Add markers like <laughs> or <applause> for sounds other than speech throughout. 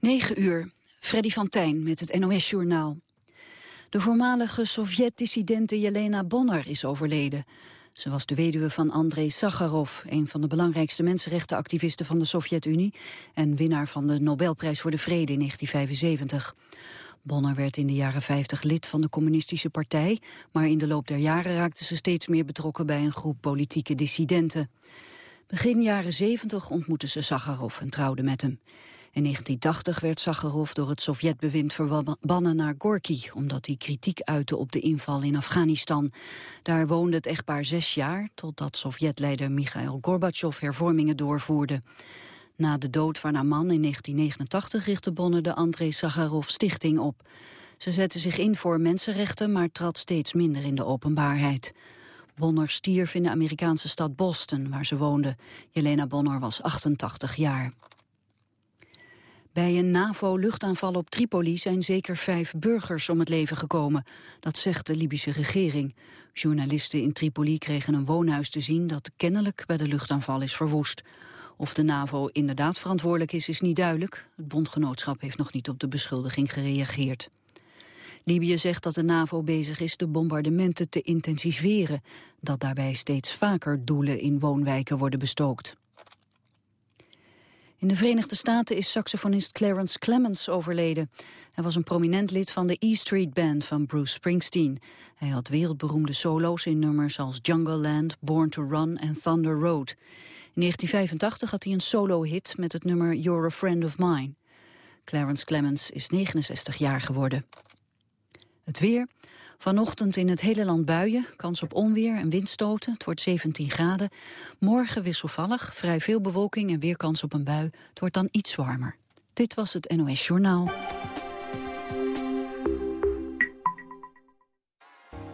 9 uur. Freddy van Tijn met het NOS-journaal. De voormalige Sovjet-dissidente Jelena Bonner is overleden. Ze was de weduwe van Andrei Sakharov, een van de belangrijkste mensenrechtenactivisten van de Sovjet-Unie en winnaar van de Nobelprijs voor de Vrede in 1975. Bonner werd in de jaren 50 lid van de communistische partij, maar in de loop der jaren raakte ze steeds meer betrokken bij een groep politieke dissidenten. Begin jaren 70 ontmoette ze Sakharov en trouwde met hem. In 1980 werd Sakharov door het Sovjetbewind verbannen naar Gorky... omdat hij kritiek uitte op de inval in Afghanistan. Daar woonde het echtpaar zes jaar... totdat Sovjetleider Mikhail Gorbachev hervormingen doorvoerde. Na de dood van haar man in 1989 richtte Bonner de Andrei Sakharov Stichting op. Ze zette zich in voor mensenrechten, maar trad steeds minder in de openbaarheid. Bonner stierf in de Amerikaanse stad Boston, waar ze woonde. Jelena Bonner was 88 jaar. Bij een NAVO-luchtaanval op Tripoli zijn zeker vijf burgers om het leven gekomen. Dat zegt de Libische regering. Journalisten in Tripoli kregen een woonhuis te zien dat kennelijk bij de luchtaanval is verwoest. Of de NAVO inderdaad verantwoordelijk is, is niet duidelijk. Het bondgenootschap heeft nog niet op de beschuldiging gereageerd. Libië zegt dat de NAVO bezig is de bombardementen te intensiveren. Dat daarbij steeds vaker doelen in woonwijken worden bestookt. In de Verenigde Staten is saxofonist Clarence Clemens overleden. Hij was een prominent lid van de E Street Band van Bruce Springsteen. Hij had wereldberoemde solo's in nummers als Jungle Land, Born to Run en Thunder Road. In 1985 had hij een solo-hit met het nummer You're a Friend of Mine. Clarence Clemens is 69 jaar geworden. Het weer. Vanochtend in het hele land buien, kans op onweer en windstoten. Het wordt 17 graden. Morgen wisselvallig, vrij veel bewolking en weer kans op een bui. Het wordt dan iets warmer. Dit was het NOS Journaal.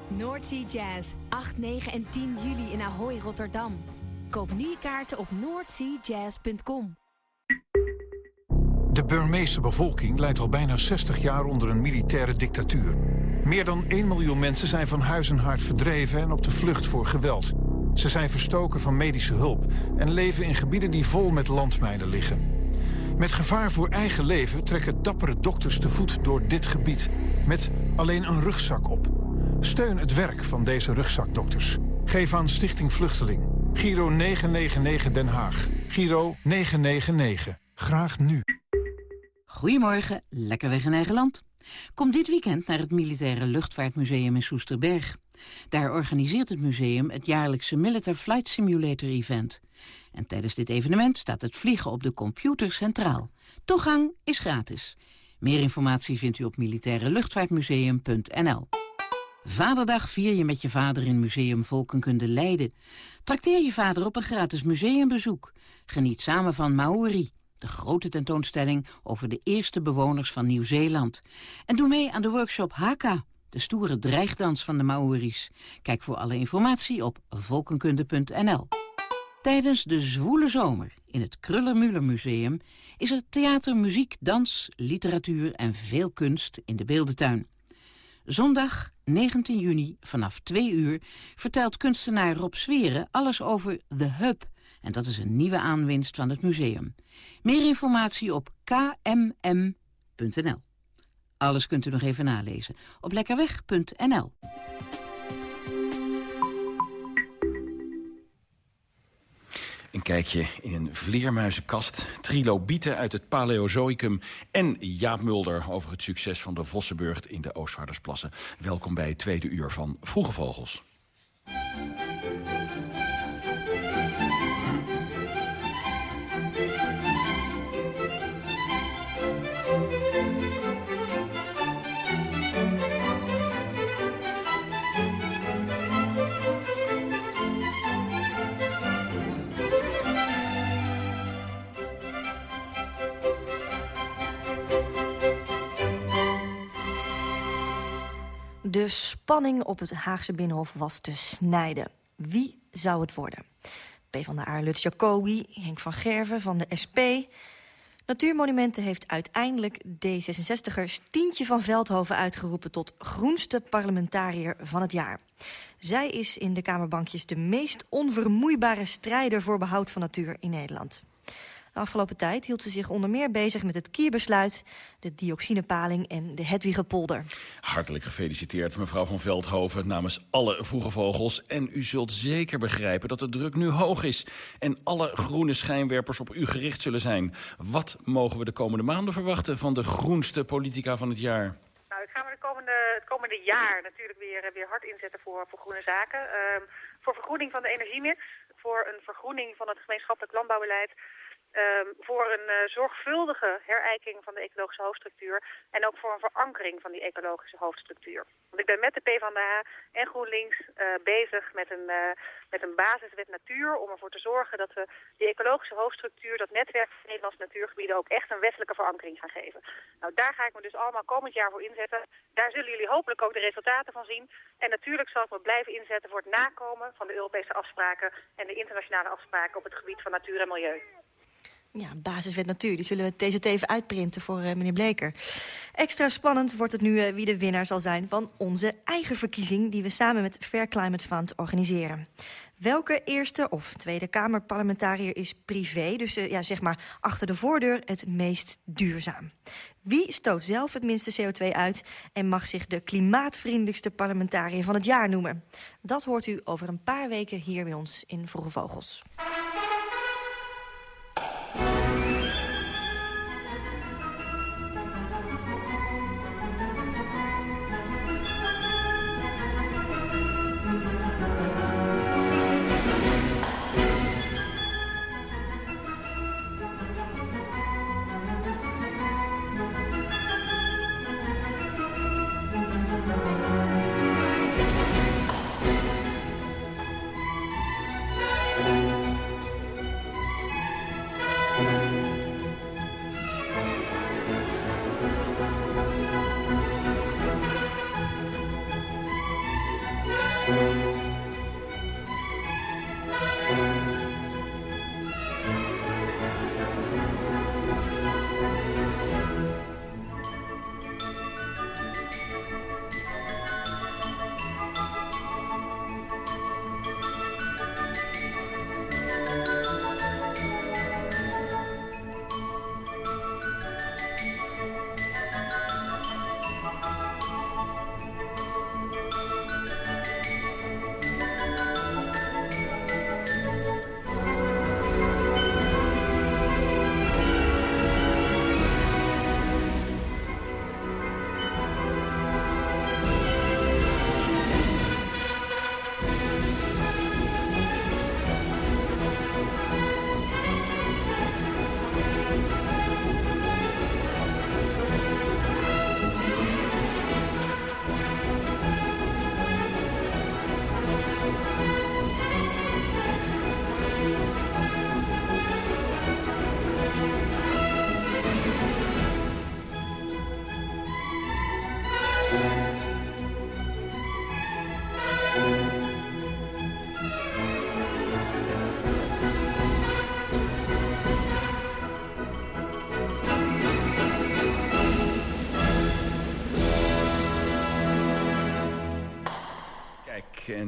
Noordsea Jazz, 8, 9 en 10 juli in Ahoy, Rotterdam. Koop nu je kaarten op noordseajazz.com. De Burmeese bevolking leidt al bijna 60 jaar onder een militaire dictatuur. Meer dan 1 miljoen mensen zijn van huis en verdreven en op de vlucht voor geweld. Ze zijn verstoken van medische hulp en leven in gebieden die vol met landmijnen liggen. Met gevaar voor eigen leven trekken dappere dokters te voet door dit gebied. Met alleen een rugzak op. Steun het werk van deze rugzakdokters. Geef aan Stichting Vluchteling. Giro 999 Den Haag. Giro 999. Graag nu. Goedemorgen, lekker weg in eigen land. Kom dit weekend naar het Militaire Luchtvaartmuseum in Soesterberg. Daar organiseert het museum het jaarlijkse Military Flight Simulator Event. En tijdens dit evenement staat het vliegen op de computer centraal. Toegang is gratis. Meer informatie vindt u op militaireluchtvaartmuseum.nl. Vaderdag vier je met je vader in Museum Volkenkunde Leiden. Trakteer je vader op een gratis museumbezoek. Geniet samen van Maori, de grote tentoonstelling over de eerste bewoners van Nieuw-Zeeland. En doe mee aan de workshop Haka, de stoere dreigdans van de Maori's. Kijk voor alle informatie op volkenkunde.nl. Tijdens de zwoele zomer in het Kruller-Müller Museum is er theater, muziek, dans, literatuur en veel kunst in de beeldentuin. Zondag 19 juni vanaf 2 uur vertelt kunstenaar Rob Zweren alles over The Hub. En dat is een nieuwe aanwinst van het museum. Meer informatie op kmm.nl. Alles kunt u nog even nalezen op lekkerweg.nl. Een kijkje in een vleermuizenkast, trilobieten uit het Paleozoïcum... en Jaap Mulder over het succes van de Vossenburgt in de Oostvaardersplassen. Welkom bij het tweede uur van Vroege Vogels. De spanning op het Haagse Binnenhof was te snijden. Wie zou het worden? PvdA Lutz Jacobi, Henk van Gerven van de SP. Natuurmonumenten heeft uiteindelijk D66er Tientje van Veldhoven uitgeroepen... tot groenste parlementariër van het jaar. Zij is in de Kamerbankjes de meest onvermoeibare strijder... voor behoud van natuur in Nederland. De afgelopen tijd hield ze zich onder meer bezig met het kierbesluit... de dioxinepaling en de Hedwigepolder. Hartelijk gefeliciteerd, mevrouw van Veldhoven, namens alle vroege vogels. En u zult zeker begrijpen dat de druk nu hoog is... en alle groene schijnwerpers op u gericht zullen zijn. Wat mogen we de komende maanden verwachten van de groenste politica van het jaar? Nou, ik ga me de komende, het komende jaar natuurlijk weer, weer hard inzetten voor, voor groene zaken. Ehm, voor vergroening van de energiemix, voor een vergroening van het gemeenschappelijk landbouwbeleid... Ehm, voor een eh, zorgvuldige herijking van de ecologische hoofdstructuur en ook voor een verankering van die ecologische hoofdstructuur. Want ik ben met de PvdA en GroenLinks uh, bezig met een, uh, met een basiswet natuur om ervoor te zorgen dat we die ecologische hoofdstructuur, dat netwerk van Nederlandse natuurgebieden ook echt een wettelijke verankering gaan geven. Nou, daar ga ik me dus allemaal komend jaar voor inzetten. Daar zullen jullie hopelijk ook de resultaten van zien. En natuurlijk zal ik me blijven inzetten voor het nakomen van de Europese afspraken en de internationale afspraken op het gebied van natuur en milieu. Ja, basiswet natuur. Die zullen we TZT even uitprinten voor uh, meneer Bleker. Extra spannend wordt het nu uh, wie de winnaar zal zijn... van onze eigen verkiezing die we samen met Fair Climate Fund organiseren. Welke Eerste of Tweede Kamerparlementariër is privé... dus uh, ja, zeg maar achter de voordeur het meest duurzaam? Wie stoot zelf het minste CO2 uit... en mag zich de klimaatvriendelijkste parlementariër van het jaar noemen? Dat hoort u over een paar weken hier bij ons in Vroege Vogels.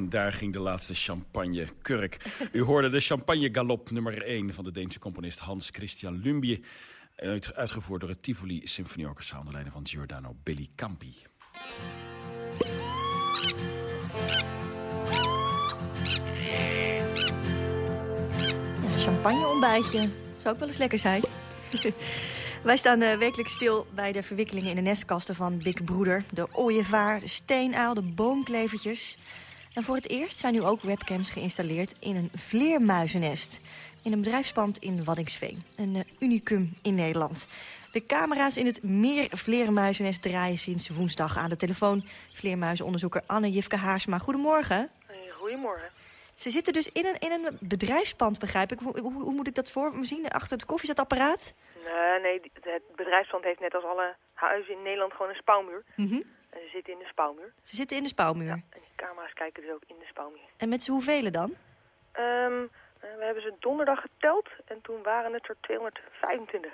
Daar ging de laatste champagne kurk. U hoorde de champagne galop nummer 1 van de Deense componist Hans Christian Lumbie. Uit, uitgevoerd door het Tivoli Symphony Orchestra onder leiding van Giordano Bellicampi. Ja, champagne ontbijtje. Zou ook wel eens lekker zijn. <laughs> Wij staan uh, stil bij de verwikkelingen in de nestkasten van Big Broeder. De ooievaar, de steenuil, de boomklevertjes. En voor het eerst zijn nu ook webcams geïnstalleerd in een vleermuizennest. In een bedrijfspand in Waddingsveen. Een uh, unicum in Nederland. De camera's in het meer vleermuizennest draaien sinds woensdag aan de telefoon. Vleermuizenonderzoeker Anne Jifke Haarsma. Goedemorgen. Goedemorgen. Ze zitten dus in een, in een bedrijfspand, begrijp ik. Hoe, hoe, hoe moet ik dat voor me zien? Achter het koffiezetapparaat? Nee, nee, het bedrijfspand heeft net als alle huizen in Nederland gewoon een spouwmuur. Mm -hmm. En ze zitten in de spouwmuur. Ze zitten in de spouwmuur? Ja, en die camera's kijken dus ook in de spouwmuur. En met z'n hoeveel dan? Um, we hebben ze donderdag geteld en toen waren het er 225.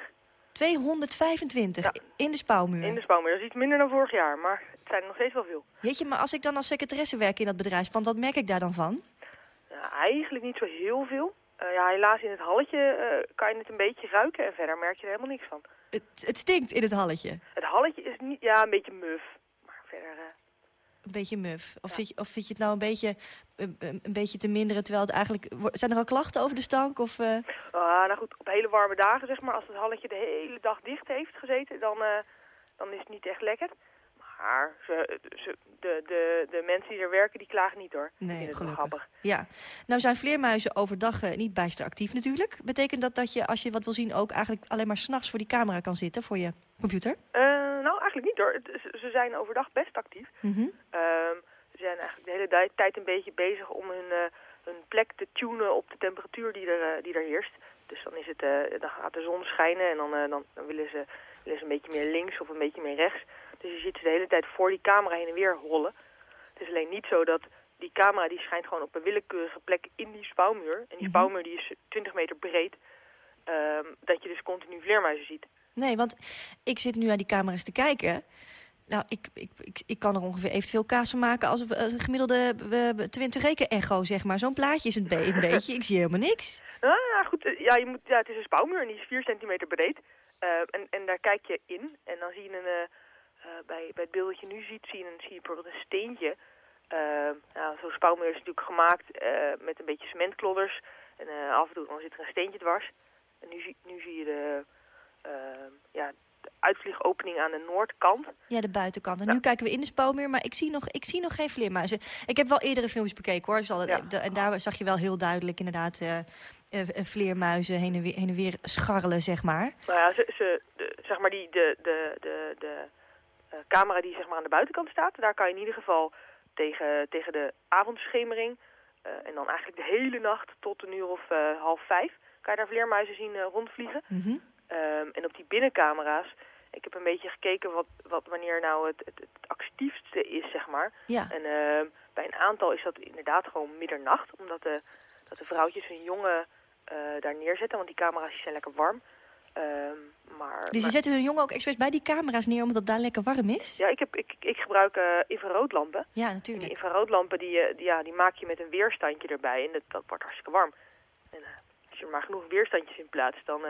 225 ja. in de spouwmuur? In de spouwmuur. Dat is iets minder dan vorig jaar, maar het zijn er nog steeds wel veel. Jeetje, maar als ik dan als secretaresse werk in dat bedrijfspand, wat merk ik daar dan van? Nou, eigenlijk niet zo heel veel. Eh, ja, helaas in het halletje eh, kan je het een beetje ruiken en verder merk je er helemaal niks van. Het, het stinkt in het halletje. Het halletje is niet, ja, een beetje muf. Verder, eh, Een beetje muf. Of, vind, je, of vind je het nou een beetje, een, een- een beetje te minderen, terwijl het eigenlijk... Zijn er al klachten over de stank? Of, eh, ah, nou goed, op hele warme dagen, zeg maar, als het halletje de hele dag dicht heeft gezeten, dan, eh, dan is het niet echt lekker. Maar ze, ze, de, de, de mensen die er werken, die klagen niet hoor. Nee, gelukkig. grappig. Ja, nou zijn vleermuizen overdag eh, niet bijster actief natuurlijk. Betekent dat dat je, als je wat wil zien, ook eigenlijk alleen maar s'nachts voor die camera kan zitten, voor je computer? Eh, nou, eigenlijk niet hoor. Het- ze, zijn overdag best actief. Mhm. Ehm, ze zijn eigenlijk de hele tijd een beetje bezig om hun, eh, hun plek te tunen op de temperatuur die er, die er heerst. Dus dan, is het, dan gaat de zon schijnen en dan, dan, dan willen, ze, willen ze een beetje meer links of een beetje meer rechts. Dus je ziet ze de hele tijd voor die camera heen en weer hollen. Het is alleen niet zo dat die camera die schijnt gewoon op een willekeurige plek in die spouwmuur. En die Mhm. spouwmuur die is 20 meter breed. ehm, dat je dus continu vleermuizen ziet. Nee, want ik zit nu naar die camera's te kijken. Nou, ik, ik, ik, ik kan er ongeveer evenveel kaas van maken als, een- als een gemiddelde eh, 20 reken echo, zeg maar. Zo'n plaatje is een, be- een <laughs> beetje. Ik zie helemaal niks. Nou ja, goed. eh, Ja, je moet, ja, het is een spouwmuur en die is 4 centimeter breed. Eh, en, en daar kijk je in. En dan zie je een, eh, bij, bij het beeld dat je nu ziet, zie je, een, zie je bijvoorbeeld een steentje. Eh, nou, Zo'n spouwmuur is natuurlijk gemaakt eh, met een beetje cementklodders. En eh, af en toe dan zit er een steentje dwars. En nu zie, nu zie je de, eh, ja, de uitvliegopening aan de noordkant. Ja, de buitenkant. En Ja. nu kijken we in de spouwmuur, maar ik zie, nog, ik zie nog geen vleermuizen. Ik heb wel eerdere filmpjes bekeken hoor. Dus al- Ja. de- en daar zag je wel heel duidelijk inderdaad eh, eh, eh, vleermuizen heen en, weer, heen en weer scharrelen, zeg maar. Nou ja, ze, ze, de, zeg maar die, de, de, de, de eh, camera die zeg maar aan de buitenkant staat, daar kan je in ieder geval tegen, tegen de avondschemering eh, en dan eigenlijk de hele nacht tot een uur of eh, half vijf kan je daar vleermuizen zien eh, rondvliegen. Mhm. Ehm, en op die binnencamera's, ik heb een beetje gekeken wat, wat wanneer nou het, het, het actiefste is, zeg maar. Ja. En ehm, bij een aantal is dat inderdaad gewoon middernacht, omdat de, dat de vrouwtjes hun jongen eh, daar neerzetten, want die camera's zijn lekker warm. Ehm, maar, Dus maar- zetten hun jongen ook expres bij die camera's neer, omdat het daar lekker warm is? ja, ik, heb, ik, ik gebruik eh, infraroodlampen. Ja, En die natuurlijk. infraroodlampen die, eh, die, ja, die maak je met een weerstandje erbij en dat, dat wordt hartstikke warm. En eh, als je er maar genoeg weerstandjes in plaatst, dan,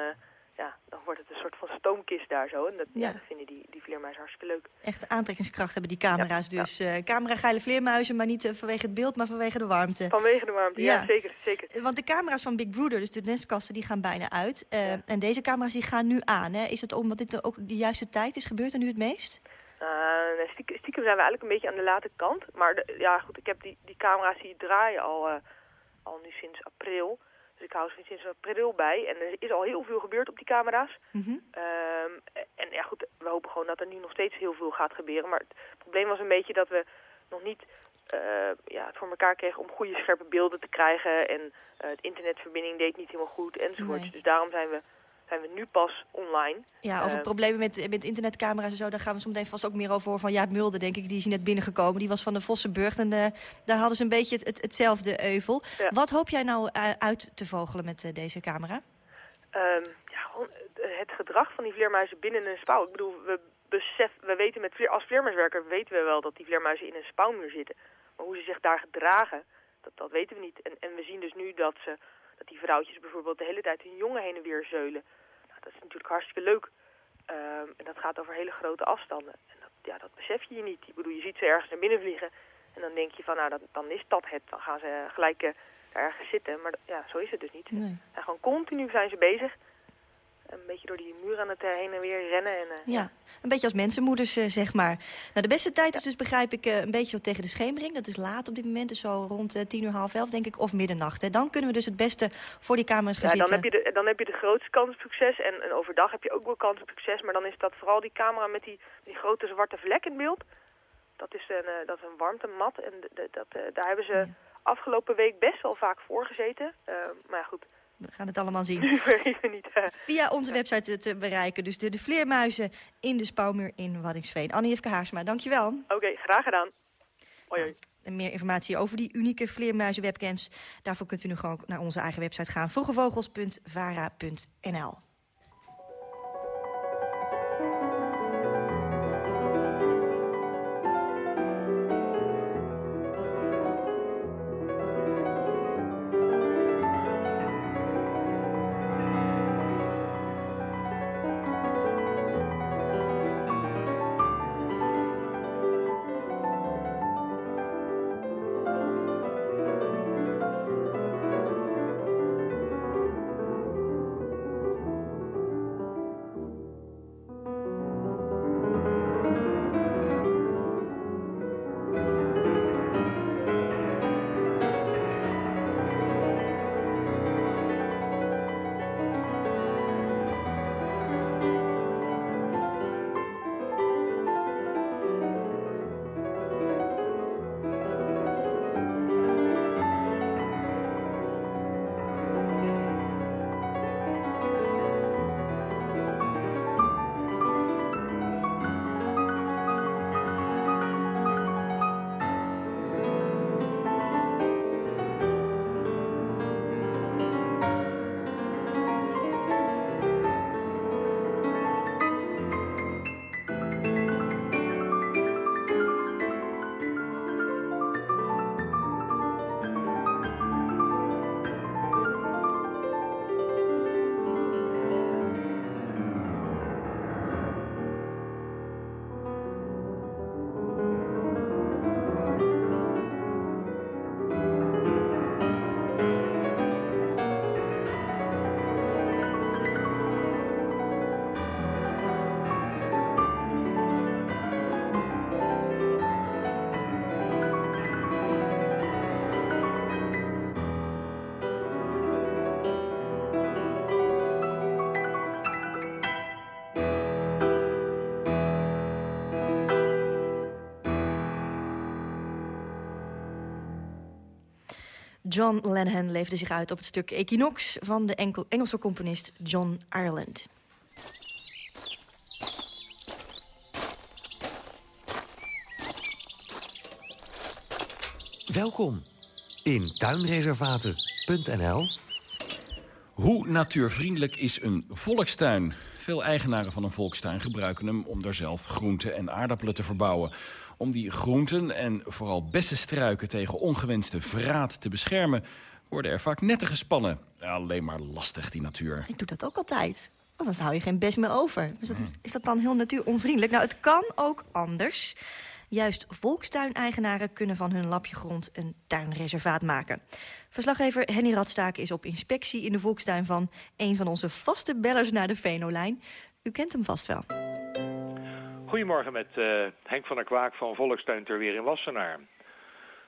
ja, dan wordt het een soort van stoomkist daar zo. En dat, ja. Ja. dat vinden die, die vleermuizen hartstikke leuk. Echt aantrekkingskracht hebben die camera's Ja, dus. eh camera geile vleermuizen, maar niet eh, vanwege het beeld, maar vanwege de warmte. Vanwege de warmte, ja, zeker, zeker. Want de camera's van Big Brother, dus de nestkasten, die gaan bijna uit. Eh. En deze camera's die gaan nu aan. Hè? Is het omdat dit ook de juiste tijd is? Gebeurt er nu het meest? Eh, stiekem, stiekem zijn we eigenlijk een beetje aan de late kant. Maar de- ja, goed, ik heb die, die camera's die draaien al, eh, al nu sinds april. Ik hou ze sinds april bij. En er is al heel veel gebeurd op die camera's. Mhm. Ehm, en ja, goed, we hopen gewoon dat er nu nog steeds heel veel gaat gebeuren. Maar het probleem was een beetje dat we nog niet eh, ja, het voor elkaar kregen om goede scherpe beelden te krijgen. En het internetverbinding deed niet helemaal goed enzovoort. Nee. Dus daarom zijn we, zijn we nu pas online. Ja, over Eh, problemen met, met internetcamera's en zo, daar gaan we zo meteen vast ook meer over horen van Jaap Mulder, denk ik. Die is hier net binnengekomen. Die was van de Vossenburg en eh, daar hadden ze een beetje het, het- hetzelfde euvel. Ja. Wat hoop jij nou eh, uit te vogelen met deze camera? Ehm, ja, gewoon het gedrag van die vleermuizen binnen een spouw. Ik bedoel, we, besef, we weten met vleer, als vleermuiswerker weten we wel dat die vleermuizen in een spouwmuur zitten. Maar hoe ze zich daar gedragen, dat, dat weten we niet. En, en we zien dus nu dat, ze, dat die vrouwtjes bijvoorbeeld de hele tijd hun jongen heen en weer zeulen. Nou, dat is natuurlijk hartstikke leuk. Ehm, en dat gaat over hele grote afstanden. En dat, ja, dat besef je je niet. Ik bedoel, je ziet ze ergens naar binnen vliegen. En dan denk je van, nou, dat, dan is dat het. Dan gaan ze gelijk daar ergens zitten. Maar ja, zo is het dus niet. Nee. En gewoon continu zijn ze bezig. Een beetje door die muur aan het eh, heen en weer rennen. En, eh, Ja, een beetje als mensenmoeders, eh, zeg maar. Nou, de beste tijd is dus, begrijp ik, een beetje tegen de schemering. Dat is laat op dit moment, dus zo rond tien uur, half elf, denk ik, of middernacht. Hè. Dan kunnen we dus het beste voor die camera's gaan Ja, dan zitten. heb, je de, dan heb je de grootste kans op succes. En, en overdag heb je ook wel kans op succes. Maar dan is dat vooral die camera met die, die grote zwarte vlek in beeld. Dat is een, eh, dat is een warmtemat. En dat, daar hebben ze Ja. afgelopen week best wel vaak voor gezeten. Maar ja, goed, We gaan het allemaal zien. <laughs> niet. eh, Via onze website te bereiken. Dus de, de vleermuizen in de spouwmuur in Waddinxveen. Annie-Evke Haarsma, dankjewel. Oké, graag gedaan. Hoi, hoi. En meer informatie over die unieke vleermuizen webcams... daarvoor kunt u nu gewoon naar onze eigen website gaan. vroegevogels.vara.nl John Lennon leefde zich uit op het stuk Equinox... van de enkel Engelse componist John Ireland. Welkom in tuinreservaten.nl. Hoe natuurvriendelijk is een volkstuin? Veel eigenaren van een volkstuin gebruiken hem om daar zelf groenten en aardappelen te verbouwen. Om die groenten en vooral bessenstruiken tegen ongewenste verraad te beschermen... worden er vaak netten gespannen. Alleen maar lastig, die natuur. Ik doe dat ook altijd. Want dan hou je geen best meer over. Is dat, is dat dan heel natuuronvriendelijk? Nou, het kan ook anders. Juist volkstuineigenaren kunnen van hun lapje grond een tuinreservaat maken. Verslaggever Henny Radstaken is op inspectie in de volkstuin van... een van onze vaste bellers naar de Venolijn. U kent hem vast wel. Goedemorgen met uh, Henk van der Kwaak van Volkstuin ter Weer in Wassenaar.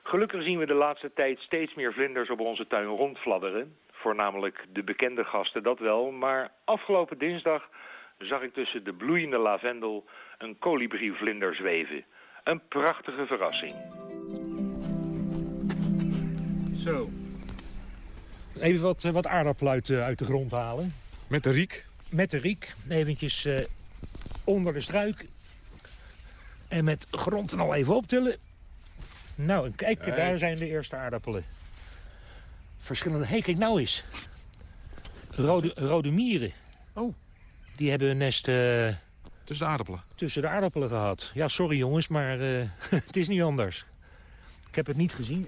Gelukkig zien we de laatste tijd steeds meer vlinders op onze tuin rondfladderen. Voornamelijk de bekende gasten, dat wel. Maar afgelopen dinsdag zag ik tussen de bloeiende lavendel een kolibrievlinder zweven. Een prachtige verrassing. Zo. Even wat, wat aardappelen uit, uit, de grond halen. Met de riek? Met de riek. Eventjes uh, onder de struik. En met grond en al even optillen. Nou, kijk, hey. daar zijn de eerste aardappelen. Verschillende... Hé, hey, kijk nou eens. Rode, rode mieren. Oh. Die hebben een nest... Uh, tussen de aardappelen? Tussen de aardappelen gehad. Ja, sorry jongens, maar uh, <laughs> het is niet anders. Ik heb het niet gezien.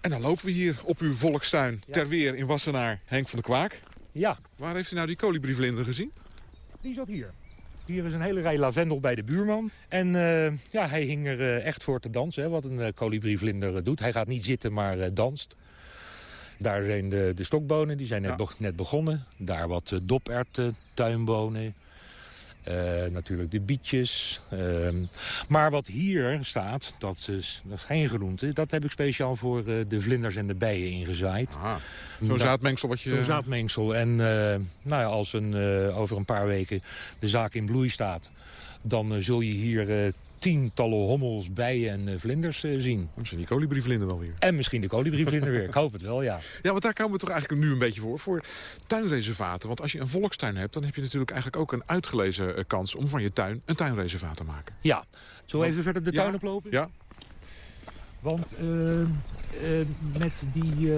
En dan lopen we hier op uw volkstuin ja. ter weer in Wassenaar. Henk van der Kwaak. Ja. Waar heeft u nou die kolibrievlinder gezien? Die zat hier. Hier is een hele rij lavendel bij de buurman. En uh, ja, hij hing er uh, echt voor te dansen, hè, wat een uh, kolibrievlinder doet. Hij gaat niet zitten, maar danst. Daar zijn de, de stokbonen, die zijn net, ja. net begonnen. Daar wat doperten, tuinbonen. Uh, natuurlijk de bietjes. Uh, maar wat hier staat, dat is, dat is geen groente. Dat heb ik speciaal voor uh, de vlinders en de bijen ingezaaid. Zo'n zaadmengsel wat je... Zo'n zaadmengsel. En nou ja, als een, over een paar weken de zaak in bloei staat... dan zul je hier tientallen hommels, bijen en uh, vlinders uh, zien. Misschien die kolibrievlinder wel weer. En misschien de kolibrievlinder weer. Ik hoop het wel, ja. <laughs> Ja, want daar komen we toch eigenlijk nu een beetje voor. Voor tuinreservaten. Want als je een volkstuin hebt... dan heb je natuurlijk eigenlijk ook een uitgelezen uh, kans... om van je tuin een tuinreservaat te maken. Ja. Zullen we even verder de tuin ja. oplopen? Ja. Want met die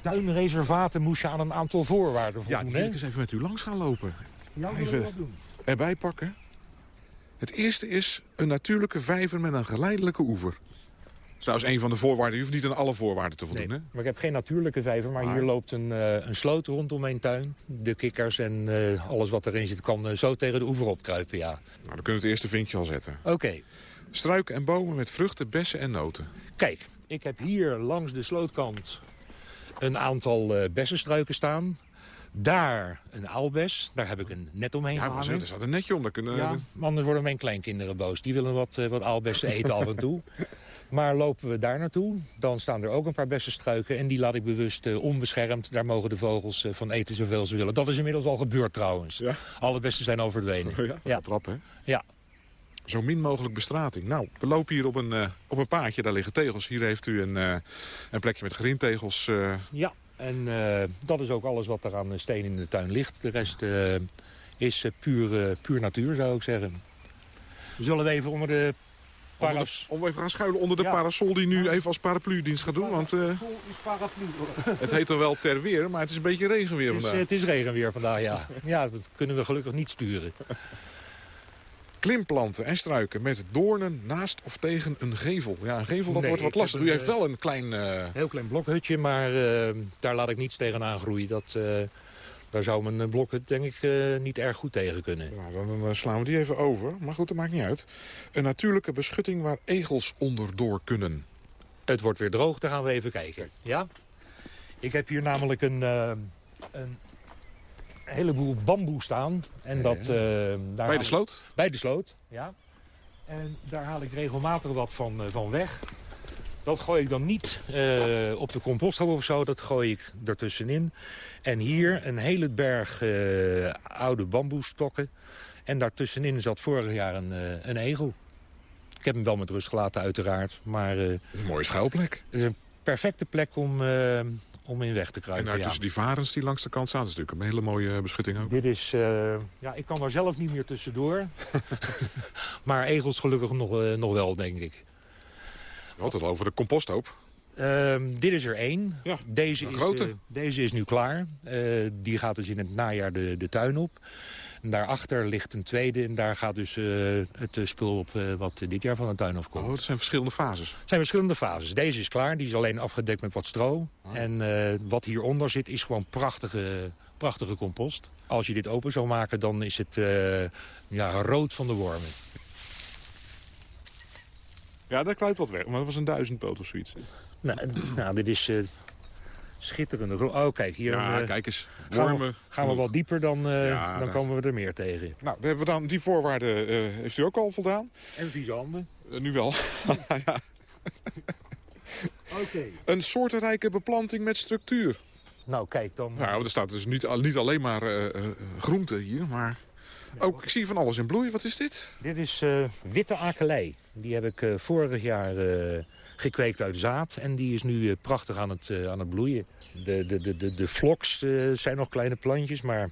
tuinreservaten moest je aan een aantal voorwaarden voldoen. Ja, die wil ik eens even met u langs gaan lopen. Ja, even wat doen. erbij pakken. Het eerste is een natuurlijke vijver met een geleidelijke oever. Dat is trouwens een van de voorwaarden. Je hoeft niet aan alle voorwaarden te voldoen. Nee, hè? maar ik heb geen natuurlijke vijver. Maar, maar... hier loopt een, uh, een sloot rondom mijn tuin. De kikkers en uh, alles wat erin zit kan uh, zo tegen de oever opkruipen, ja. Nou, dan kunnen we het eerste vinkje al zetten. Oké. Okay. Struiken en bomen met vruchten, bessen en noten. Kijk, ik heb hier langs de slootkant een aantal bessenstruiken staan. Daar een aalbes, daar heb ik een net omheen ja, gehangen. er staat een netje om. Kunnen... Ja, anders worden mijn kleinkinderen boos. Die willen wat, uh, wat aalbessen <laughs> eten af en toe. Maar lopen we daar naartoe, dan staan er ook een paar bessenstruiken... en die laat ik bewust uh, onbeschermd. Daar mogen de vogels uh, van eten zoveel ze willen. Dat is inmiddels al gebeurd trouwens. Ja? Alle bessen zijn al verdwenen. Oh ja, ja. Trap, hè? Ja. Zo min mogelijk bestrating. Nou, we lopen hier op een, uh, op een paadje, daar liggen tegels. Hier heeft u een, een plekje met grintegels. Ja, en uh, dat is ook alles wat er aan steen in de tuin ligt. De rest uh, is uh, puur, puur natuur, zou ik zeggen. We zullen we even onder de paras... Om even gaan schuilen onder de ja. parasol die nu even als paraplu-dienst gaat doen. Want is paraplu. <laughs> het heet er wel ter weer, maar het is een beetje regenweer het is, vandaag. Het is regenweer vandaag, ja. Ja, dat kunnen we gelukkig niet sturen. Klimplanten en struiken met doornen naast of tegen een gevel. Ja, een gevel dat nee, wordt wat lastig. U heeft wel een klein... Uh... Heel klein blokhutje, maar uh, daar laat ik niets tegenaan groeien. Dat, uh, daar zou mijn blokhut denk ik niet erg goed tegen kunnen. Ja, dan, dan slaan we die even over. Maar goed, dat maakt niet uit. Een natuurlijke beschutting waar egels onderdoor kunnen. Het wordt weer droog, dan gaan we even kijken. Ja? Ik heb hier namelijk een, een een heleboel bamboe staan. En dat, uh, daar bij de sloot? Ik, bij de sloot, ja. En daar haal ik regelmatig wat van, uh, van weg. Dat gooi ik dan niet uh, op de composthoop of zo. Dat gooi ik ertussenin. En hier een hele berg oude bamboestokken. En daartussenin zat vorig jaar een, een egel. Ik heb hem wel met rust gelaten uiteraard. Maar, het is een mooie schuilplek. Het is een perfecte plek om, eh, om in weg te En kruipen. daar ja. tussen die varens die langs de kant staan... dat is natuurlijk een hele mooie beschutting ook. Dit is, eh, ja, ik kan daar zelf niet meer tussendoor. <laughs> maar egels gelukkig nog, eh, nog wel, denk ik. Je had het al over de composthoop. Ehm, dit is er één. Ja, deze, een is, grote. eh, deze is nu klaar. Eh, die gaat dus in het najaar de, de tuin op. En daarachter ligt een tweede en daar gaat dus eh, het eh, spul op eh, wat dit jaar van de tuin afkomt. Oh, dat zijn verschillende fases. Het zijn verschillende fases. Deze is klaar, die is alleen afgedekt met wat stro. En eh, wat hieronder zit is gewoon prachtige, prachtige compost. Als je dit open zou maken, dan is het ja, rood van de wormen. Ja, daar kruipt wat weg. Maar dat was een duizendpoot of zoiets. Nou, en- nou dit is schitterende gro- Oh, kijk, hier Ja, eh, kijk eens. gaan, we, Wormen. gaan we wat dieper, dan, eh, Ja, dan komen we er meer tegen. Nou, hebben we dan die voorwaarden. eh, heeft u ook al voldaan? En vieze handen. Nu wel. <laughs> ja. Oké. Een soortenrijke beplanting met structuur. Nou, kijk, dan... Nou, er staat dus niet, niet alleen maar eh, eh, groente hier, maar ook, ik zie van alles in bloei. Wat is dit? Dit is eh, witte akelei. Die heb ik eh, vorig jaar eh, gekweekt uit zaad. En die is nu eh, prachtig aan het, eh, aan het bloeien. De, de, de, de, de vloks eh, zijn nog kleine plantjes. Maar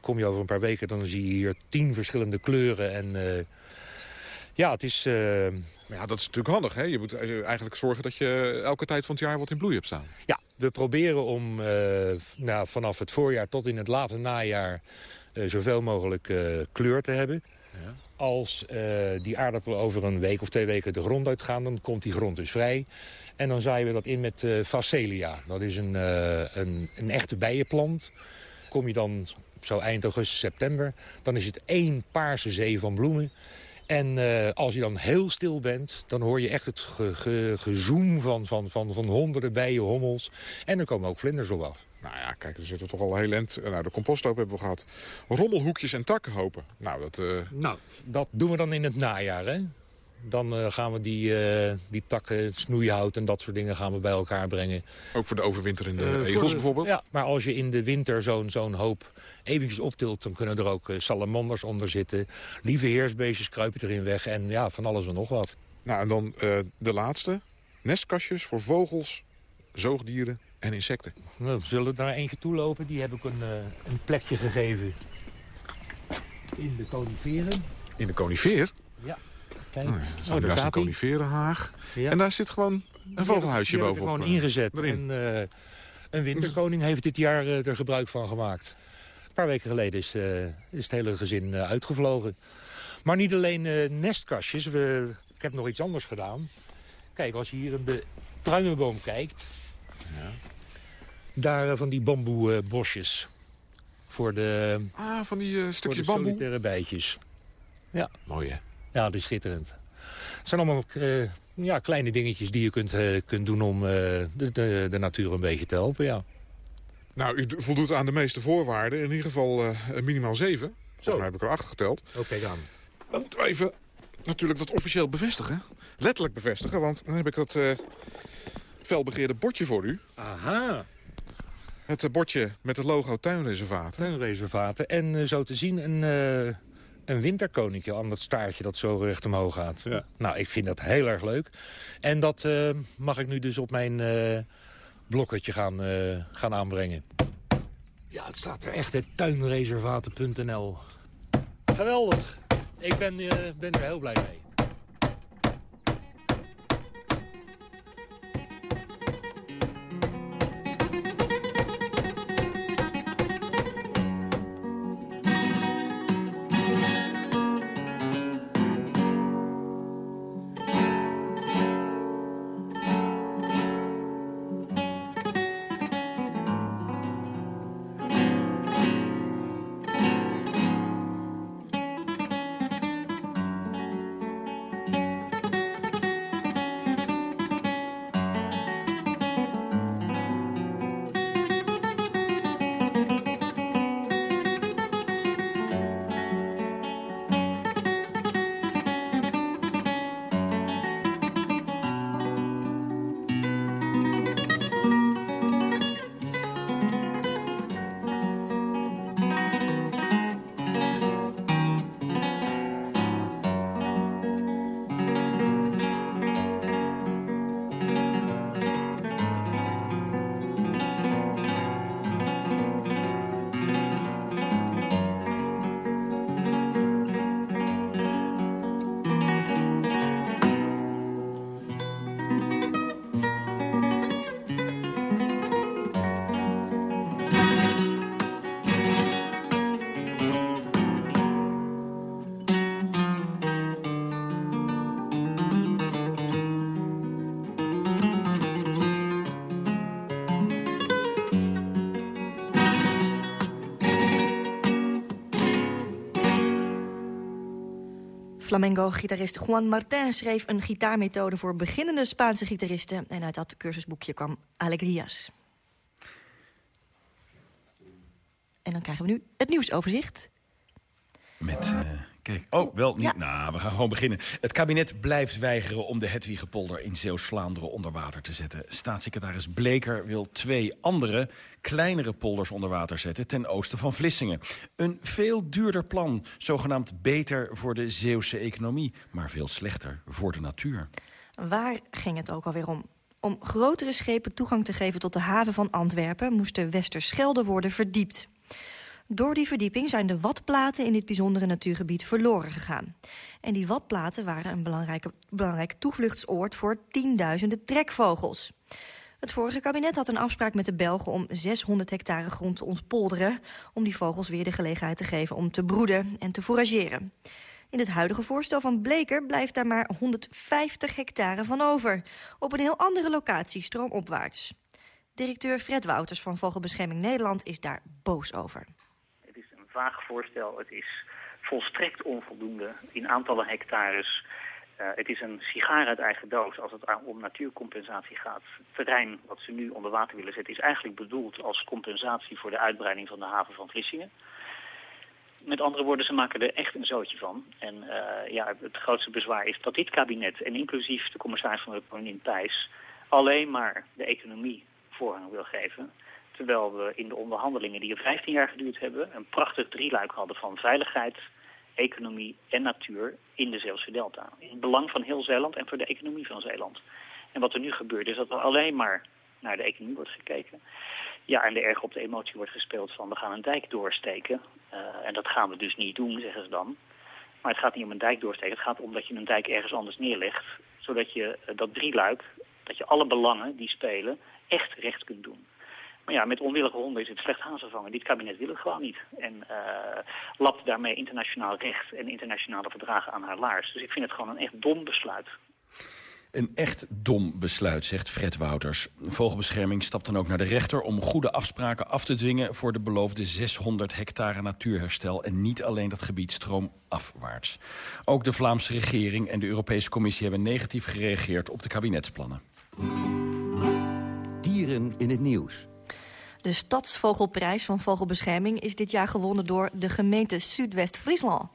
kom je over een paar weken, dan zie je hier tien verschillende kleuren. En ja, het is... ja, dat is natuurlijk handig. Hè? Je moet eigenlijk zorgen dat je elke tijd van het jaar wat in bloei hebt staan. Ja, we proberen om nou, vanaf het voorjaar tot in het late najaar... zoveel mogelijk kleur te hebben. Als eh, die aardappelen over een week of twee weken de grond uitgaan... dan komt die grond dus vrij. En dan zaaien we dat in met Phacelia. Dat is een, eh, een, een echte bijenplant. Kom je dan zo eind augustus, september... dan is het één paarse zee van bloemen... En eh, als je dan heel stil bent, dan hoor je echt het ge, ge- gezoem van, van, van, van honderden bijen, hommels. En er komen ook vlinders op af. Nou ja, kijk, er zitten toch al heel end. Eh, Nou, de composthoop hebben we gehad. Rommelhoekjes en takkenhopen. Nou, dat... eh, Nou, dat doen we dan in het najaar, hè? Dan eh, gaan we die, eh, die takken, snoeihout en dat soort dingen gaan we bij elkaar brengen. ook voor de overwinterende Eh, egels de- bijvoorbeeld. Ja, maar als je in de winter zo'n zo'n hoop eventjes optilt... dan kunnen er ook salamanders onder zitten. Lieve heersbeestjes kruipen erin weg en ja, van alles en nog wat. Nou, en dan eh, de laatste. Nestkastjes voor vogels, zoogdieren en insecten. Nou, we zullen er naar eentje toe lopen. Die heb ik een, een plekje gegeven in de coniferen. In de conifeer. Ja, kijk. Oh, Oh, ja, dat daar staat coniferenhaag. Ja. En daar zit gewoon een vogelhuisje bovenop. gewoon eh, ingezet. erin. En, eh, een winterkoning heeft dit jaar eh, er gebruik van gemaakt. Een paar weken geleden is, is het hele gezin uitgevlogen. Maar niet alleen nestkastjes. We, ik heb nog iets anders gedaan. Kijk, als je hier in de pruimenboom kijkt... daar eh, van die bamboebosjes. voor de, Ah, van die eh, voor stukjes de bamboe. bijtjes. Ja. Mooi, hè? Ja, dat is schitterend. Het zijn allemaal eh, ja, kleine dingetjes die je kunt, eh, kunt doen om eh, de, de, de natuur een beetje te helpen, ja. Nou, u voldoet aan de meeste voorwaarden. In ieder geval minimaal zeven. Volgens mij heb ik er acht geteld. Oké, dan. Dan moeten we even natuurlijk dat officieel bevestigen. Letterlijk bevestigen, want dan heb ik dat felbegeerde bordje voor u. Aha. Het bordje met het logo tuinreservaat. Tuinreservaten. En zo te zien een, een winterkoninkje aan dat staartje dat zo recht omhoog gaat. Ja. Nou, ik vind dat heel erg leuk. En dat eh, mag ik nu dus op mijn eh blokketje gaan, eh, gaan aanbrengen. Ja, het staat er echt, tuinreservaten.nl. Geweldig. Ik ben, eh, ben er heel blij mee. Flamengo-gitarist Juan Martin schreef een gitaarmethode voor beginnende Spaanse gitaristen. En uit dat cursusboekje kwam Alegrias. En dan krijgen we nu het nieuwsoverzicht. Met, uh, kijk, oh, wel niet. Nou, we gaan gewoon beginnen. Het kabinet blijft weigeren om de Hedwiggepolder in Zeeuws-Vlaanderen onder water te zetten. Staatssecretaris Bleker wil twee andere, kleinere polders onder water zetten ten oosten van Vlissingen. Een veel duurder plan, zogenaamd beter voor de Zeeuwse economie, maar veel slechter voor de natuur. Waar ging het ook alweer om? Om grotere schepen toegang te geven tot de haven van Antwerpen... moest de Westerschelde worden verdiept. Door die verdieping zijn de watplaten in dit bijzondere natuurgebied verloren gegaan. En die watplaten waren een belangrijke, belangrijk toevluchtsoord voor tienduizenden trekvogels. Het vorige kabinet had een afspraak met de Belgen om 600 hectare grond te ontpolderen... om die vogels weer de gelegenheid te geven om te broeden en te fourageren. In het huidige voorstel van Bleker blijft daar maar 150 hectare van over. Op een heel andere locatie, stroomopwaarts. Directeur Fred Wouters van Vogelbescherming Nederland is daar boos over vaag voorstel. Het is volstrekt onvoldoende in aantallen hectares. Uh, het is een sigaar uit eigen doos als het om natuurcompensatie gaat. Het terrein wat ze nu onder water willen zetten is eigenlijk bedoeld als compensatie voor de uitbreiding van de haven van Vlissingen. Met andere woorden, ze maken er echt een zootje van. En uh, ja, het grootste bezwaar is dat dit kabinet, en inclusief de commissaris van de koningin Thijs, alleen maar de economie voorrang wil geven. Terwijl we in de onderhandelingen die er 15 jaar geduurd hebben... een prachtig drieluik hadden van veiligheid, economie en natuur in de Zeeuwse delta. In het belang van heel Zeeland en voor de economie van Zeeland. En wat er nu gebeurt is dat er alleen maar naar de economie wordt gekeken. Ja, en er erg op de emotie wordt gespeeld van we gaan een dijk doorsteken. Uh, en dat gaan we dus niet doen, zeggen ze dan. Maar het gaat niet om een dijk doorsteken. Het gaat om dat je een dijk ergens anders neerlegt. Zodat je uh, dat drieluik, dat je alle belangen die spelen, echt recht kunt doen. Maar ja, met onwillige honden is het slecht aangevangen. Dit kabinet wil het gewoon niet. En uh, lapt daarmee internationaal recht en internationale verdragen aan haar laars. Dus ik vind het gewoon een echt dom besluit. Een echt dom besluit, zegt Fred Wouters. Vogelbescherming stapt dan ook naar de rechter om goede afspraken af te dwingen... voor de beloofde 600 hectare natuurherstel en niet alleen dat gebied stroomafwaarts. Ook de Vlaamse regering en de Europese Commissie hebben negatief gereageerd op de kabinetsplannen. Dieren in het nieuws. De Stadsvogelprijs van Vogelbescherming is dit jaar gewonnen door de gemeente Zuidwest-Friesland.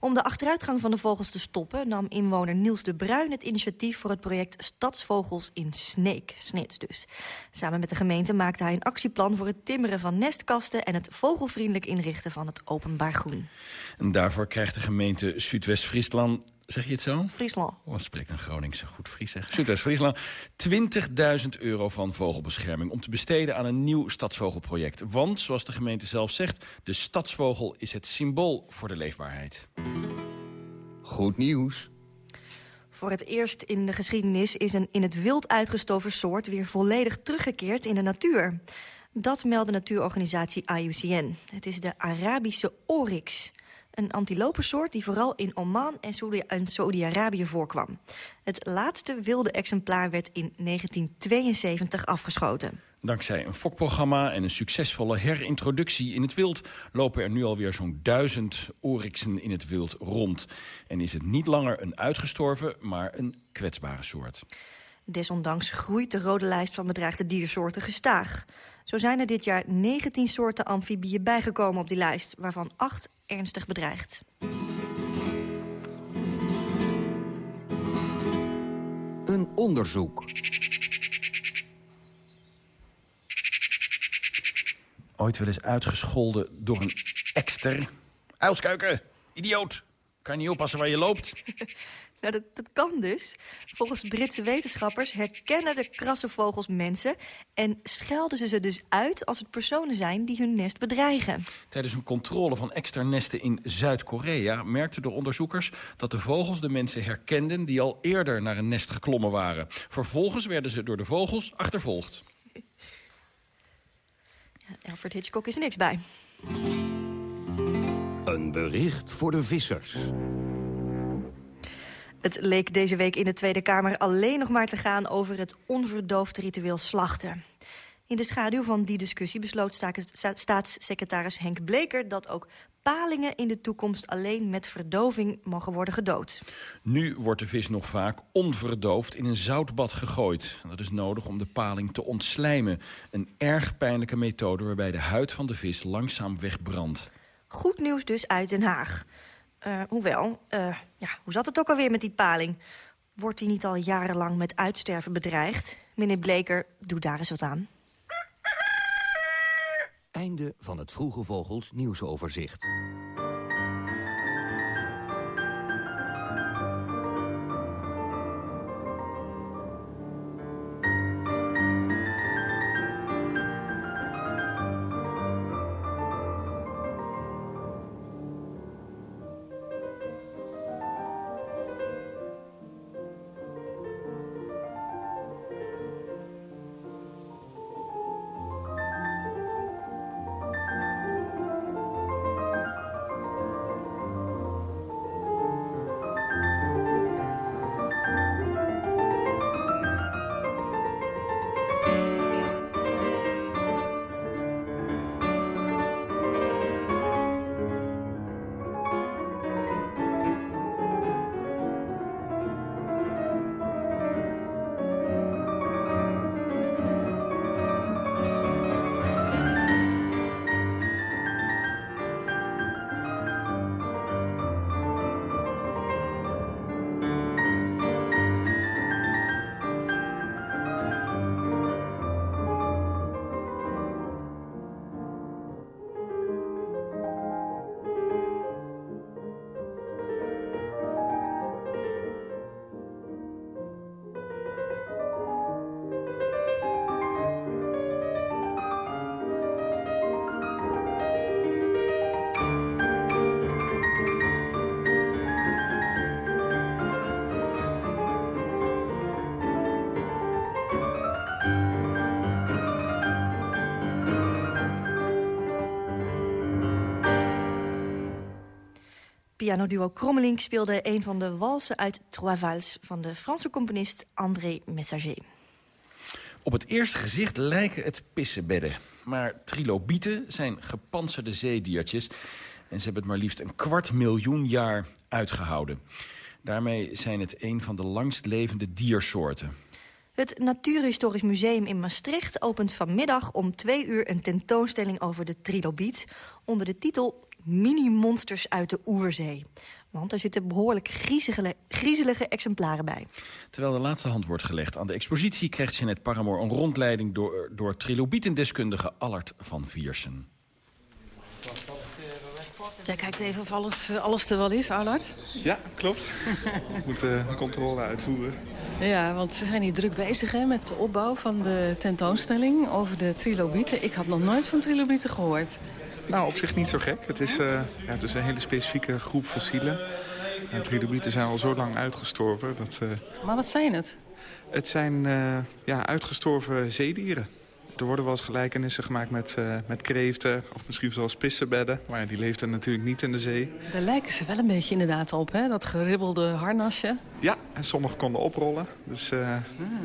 Om de achteruitgang van de vogels te stoppen nam inwoner Niels de Bruin het initiatief voor het project Stadsvogels in Sneek, Snits dus. Samen met de gemeente maakte hij een actieplan voor het timmeren van nestkasten en het vogelvriendelijk inrichten van het openbaar groen. En daarvoor krijgt de gemeente Zuidwest-Friesland Zeg je het zo? Friesland. Oh, spreekt een Groningse goed Fries, zeg. Zuidwest-Friesland. 20.000 euro van vogelbescherming om te besteden aan een nieuw stadsvogelproject. Want, zoals de gemeente zelf zegt, de stadsvogel is het symbool voor de leefbaarheid. Goed nieuws. Voor het eerst in de geschiedenis is een in het wild uitgestoven soort... weer volledig teruggekeerd in de natuur. Dat meldde natuurorganisatie IUCN. Het is de Arabische oryx. Een antilopensoort die vooral in Oman en Saudi-Arabië voorkwam. Het laatste wilde exemplaar werd in 1972 afgeschoten. Dankzij een fokprogramma en een succesvolle herintroductie in het wild... lopen er nu alweer zo'n duizend oryxen in het wild rond. En is het niet langer een uitgestorven, maar een kwetsbare soort. Desondanks groeit de rode lijst van bedreigde diersoorten gestaag. Zo zijn er dit jaar 19 soorten amfibieën bijgekomen op die lijst... waarvan 8 ernstig bedreigd. Een onderzoek. Ooit wel eens uitgescholden door een ekster. Uilskuiken, idioot. Kan je niet oppassen waar je loopt? <laughs> Nou, dat, dat kan dus. Volgens Britse wetenschappers herkennen de krasse vogels mensen... en schelden ze ze dus uit als het personen zijn die hun nest bedreigen. Tijdens een controle van extra nesten in Zuid-Korea... merkten de onderzoekers dat de vogels de mensen herkenden... die al eerder naar een nest geklommen waren. Vervolgens werden ze door de vogels achtervolgd. Ja, Alfred Hitchcock is er niks bij. Een bericht voor de vissers. Het leek deze week in de Tweede Kamer alleen nog maar te gaan over het onverdoofd ritueel slachten. In de schaduw van die discussie besloot staatssecretaris Henk Bleker... dat ook palingen in de toekomst alleen met verdoving mogen worden gedood. Nu wordt de vis nog vaak onverdoofd in een zoutbad gegooid. Dat is nodig om de paling te ontslijmen. Een erg pijnlijke methode waarbij de huid van de vis langzaam wegbrandt. Goed nieuws dus uit Den Haag. Uh, hoewel, uh, ja, hoe zat het ook alweer met die paling? Wordt hij niet al jarenlang met uitsterven bedreigd? Meneer Bleker, doe daar eens wat aan. Einde van het Vroege Vogels nieuwsoverzicht. Pianoduo Krommelink speelde een van de walsen uit Trois Vals... van de Franse componist André Messager. Op het eerste gezicht lijken het pissenbedden. Maar trilobieten zijn gepantserde zeediertjes... en ze hebben het maar liefst een kwart miljoen jaar uitgehouden. Daarmee zijn het een van de langstlevende diersoorten. Het Natuurhistorisch Museum in Maastricht opent vanmiddag om twee uur een tentoonstelling over de trilobiet onder de titel mini-monsters uit de oerzee. Want er zitten behoorlijk griezelige, griezelige exemplaren bij. Terwijl de laatste hand wordt gelegd aan de expositie... krijgt Jeanette Paramoor een rondleiding door, door trilobietendeskundige Allard van Viersen. Jij kijkt even of alles, alles er wel is, Allard. Ja, klopt. <laughs> Ik moet uh, controle uitvoeren. Ja, want ze zijn hier druk bezig hè, met de opbouw van de tentoonstelling over de trilobieten. Ik had nog nooit van trilobieten gehoord. Nou, op zich niet zo gek. Het is, uh, ja, het is een hele specifieke groep fossielen. En trilobieten zijn al zo lang uitgestorven. Dat, uh... Maar wat zijn het? Het zijn uh, ja, uitgestorven zeedieren. Er worden wel eens gelijkenissen gemaakt met, uh, met kreeften of misschien zelfs pissenbedden. Maar die leefden natuurlijk niet in de zee. Daar lijken ze wel een beetje inderdaad op, hè? dat geribbelde harnasje. Ja, en sommige konden oprollen. Dus, uh,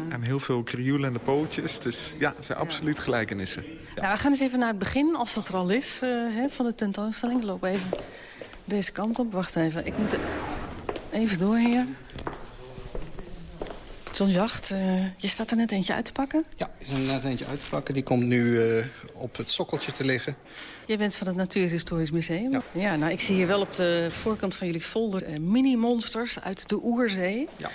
En heel veel krioelende pootjes. Dus ja, het zijn absoluut gelijkenissen. Ja. Nou, we gaan eens even naar het begin, als dat er al is, uh, hè, van de tentoonstelling. Loop even deze kant op. Wacht even, ik moet even door hier. John Jacht, uh, je staat er net eentje uit te pakken? Ja, is er net eentje uit te pakken. Die komt nu uh, op het sokkeltje te liggen. Je bent van het Natuurhistorisch Museum? Ja. ja. nou, ik zie hier wel op de voorkant van jullie folder uh, mini-monsters uit de Oerzee. Ja.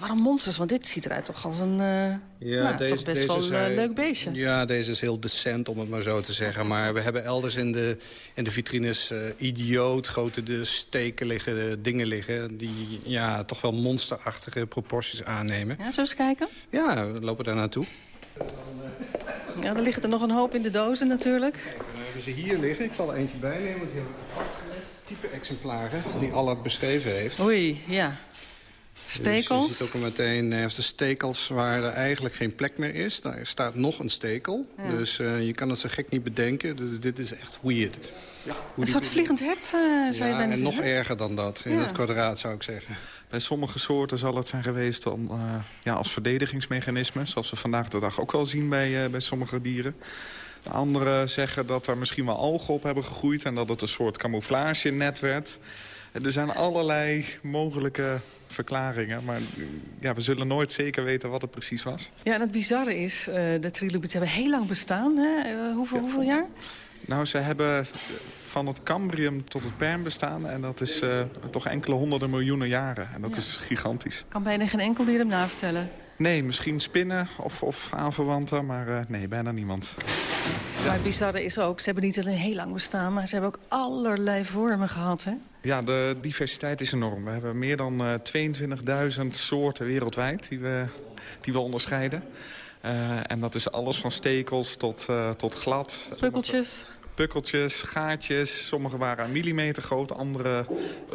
Waarom monsters? Want dit ziet eruit toch als een uh, ja, nou, deze, toch best wel zijn, leuk beestje. Ja, deze is heel decent, om het maar zo te zeggen. Maar we hebben elders in de, in de vitrines uh, idioot grote de steken liggen, dingen liggen... die ja, toch wel monsterachtige proporties aannemen. Ja, we eens kijken? Ja, we lopen daar naartoe. Ja, er ligt er nog een hoop in de dozen natuurlijk. Dan hebben ze hier liggen. Ik zal er eentje bijnemen, want die hebben we apart gelegd. Type exemplaren die Allard beschreven heeft. Oei, ja. Stekels? Dus je ziet ook meteen uh, de stekels waar er eigenlijk geen plek meer is. Daar staat nog een stekel. Ja. Dus uh, je kan het zo gek niet bedenken. Dus dit is echt weird. Ja. een soort vliegend hert, uh, ja, en nog erger dan dat. In ja. het kwadraat zou ik zeggen. Bij sommige soorten zal het zijn geweest om, uh, ja, als verdedigingsmechanisme. Zoals we vandaag de dag ook wel zien bij, uh, bij sommige dieren. Anderen zeggen dat er misschien wel algen op hebben gegroeid... en dat het een soort camouflagenet werd. Er zijn allerlei mogelijke verklaringen. Maar ja, we zullen nooit zeker weten wat het precies was. Ja, en het bizarre is, uh, de trilobieten hebben heel lang bestaan. Hè? Uh, hoeveel, ja. hoeveel jaar? Nou, ze hebben van het Cambrium tot het Perm bestaan. En dat is uh, toch enkele honderden miljoenen jaren. En dat ja. is gigantisch. Kan bijna geen enkel dier hem navertellen. Nee, misschien spinnen of, of aanverwanten, maar uh, nee, bijna niemand. Maar het bizarre is ook, ze hebben niet alleen heel lang bestaan... maar ze hebben ook allerlei vormen gehad, hè? Ja, de diversiteit is enorm. We hebben meer dan uh, 22.000 soorten wereldwijd die we, die we onderscheiden. Uh, en dat is alles van stekels tot, uh, tot glad. Pukkeltjes? Pukkeltjes, gaatjes. Sommige waren een millimeter groot, andere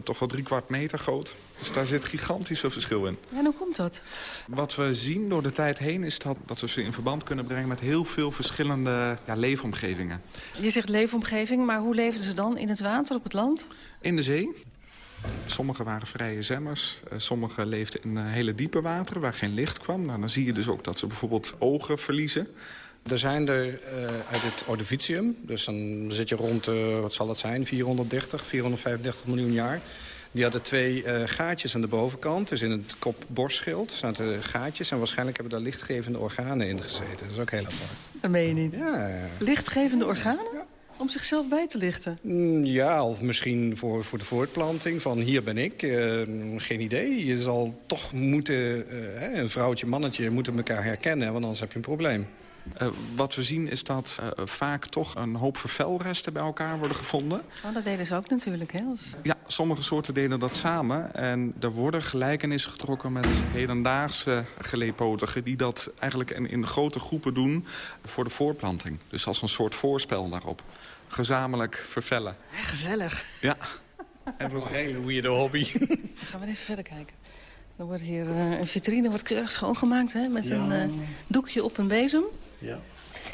toch wel drie kwart meter groot. Dus daar zit gigantisch veel verschil in. En hoe komt dat? Wat we zien door de tijd heen is dat, dat we ze in verband kunnen brengen... met heel veel verschillende ja, leefomgevingen. Je zegt leefomgeving, maar hoe leefden ze dan? In het water, op het land? In de zee. Sommige waren vrije zwemmers. Sommige leefden in hele diepe wateren waar geen licht kwam. Nou, dan zie je dus ook dat ze bijvoorbeeld ogen verliezen. Er zijn er uh, uit het Ordovicium, dus dan zit je rond, uh, wat zal het zijn, 430, 435 miljoen jaar. Die hadden twee uh, gaatjes aan de bovenkant, dus in het kop-borstschild zaten gaatjes. En waarschijnlijk hebben daar lichtgevende organen in gezeten. Dat is ook heel apart. Dat meen je niet? Ja. Lichtgevende organen? Ja. Om zichzelf bij te lichten? Mm, ja, of misschien voor, voor de voortplanting van hier ben ik. Uh, geen idee. Je zal toch moeten, uh, een vrouwtje, mannetje, moeten elkaar herkennen, want anders heb je een probleem. Uh, wat we zien is dat uh, vaak toch een hoop vervelresten bij elkaar worden gevonden. Oh, dat deden ze ook natuurlijk, hè? Als... Ja, sommige soorten deden dat samen. En er worden gelijkenissen getrokken met hedendaagse geleepotigen... die dat eigenlijk in, in grote groepen doen voor de voortplanting. Dus als een soort voorspel daarop. Gezamenlijk vervellen. Ja, gezellig. Ja. <laughs> En nog een hele weirde hobby. Gaan we even verder kijken. Er wordt hier uh, een vitrine wordt keurig schoongemaakt hè, met ja. een uh, doekje op een bezem. Ja.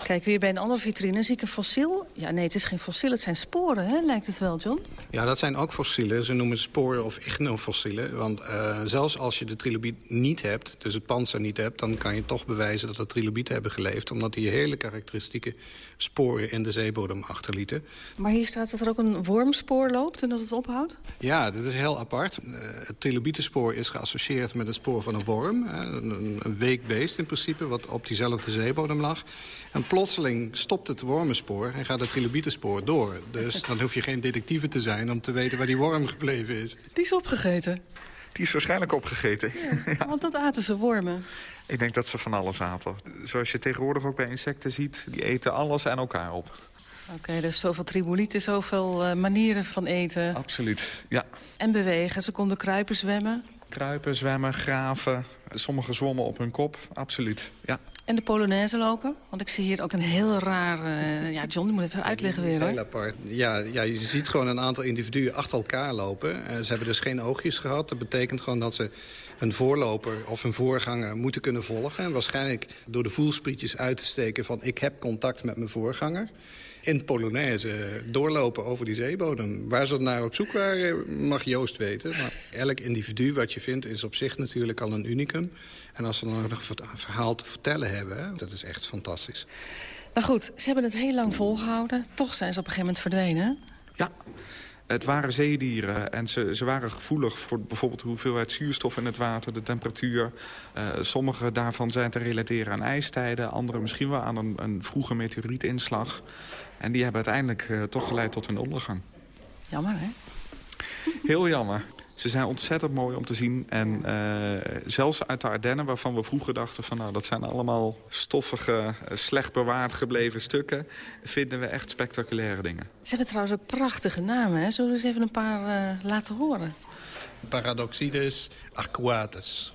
Kijk, weer bij een andere vitrine zie ik een fossiel. Ja, nee, het is geen fossiel, het zijn sporen, hè? lijkt het wel, John? Ja, dat zijn ook fossielen. Ze noemen het sporen of ichnofossielen. Want uh, zelfs als je de trilobiet niet hebt, dus het panzer niet hebt... dan kan je toch bewijzen dat er trilobieten hebben geleefd... omdat die hele karakteristieke sporen in de zeebodem achterlieten. Maar hier staat dat er ook een wormspoor loopt en dat het ophoudt? Ja, dat is heel apart. Uh, het trilobietenspoor is geassocieerd met het spoor van een worm. Een, een week beest in principe, wat op diezelfde zeebodem lag. En plotseling stopt het wormenspoor en gaat het trilobietenspoor door. Dus dan hoef je geen detectieve te zijn om te weten waar die worm gebleven is. Die is opgegeten? Die is waarschijnlijk opgegeten. Ja, <laughs> ja. Want dat aten ze wormen. Ik denk dat ze van alles aten. Zoals je tegenwoordig ook bij insecten ziet, die eten alles aan elkaar op. Oké, okay, dus zoveel tribolieten, zoveel uh, manieren van eten. Absoluut, ja. En bewegen, ze konden kruipen, zwemmen? Kruipen, zwemmen, graven. Sommigen zwommen op hun kop, absoluut, ja. En de Polonaise lopen? Want ik zie hier ook een heel raar... Uh, ja, John, die moet even uitleggen weer, hoor. Heel apart. Ja, ja, je ziet gewoon een aantal individuen achter elkaar lopen. Uh, ze hebben dus geen oogjes gehad. Dat betekent gewoon dat ze een voorloper of een voorganger moeten kunnen volgen. En waarschijnlijk door de voelsprietjes uit te steken van... ik heb contact met mijn voorganger in Polonaise doorlopen over die zeebodem. Waar ze naar op zoek waren, mag Joost weten. Maar elk individu wat je vindt is op zich natuurlijk al een unicum. En als ze dan nog een verhaal te vertellen hebben, dat is echt fantastisch. Nou goed, ze hebben het heel lang volgehouden. Toch zijn ze op een gegeven moment verdwenen. Ja, het waren zeedieren en ze, ze waren gevoelig voor bijvoorbeeld de hoeveelheid zuurstof in het water, de temperatuur. Uh, sommige daarvan zijn te relateren aan ijstijden, andere misschien wel aan een, een vroege meteorietinslag. En die hebben uiteindelijk uh, toch geleid tot hun ondergang. Jammer, hè? Heel jammer. Ze zijn ontzettend mooi om te zien. En uh, zelfs uit de Ardennen, waarvan we vroeger dachten... van nou, dat zijn allemaal stoffige, uh, slecht bewaard gebleven stukken... vinden we echt spectaculaire dingen. Ze hebben trouwens ook prachtige namen. Hè? Zullen we eens even een paar uh, laten horen? Paradoxides arcuatus.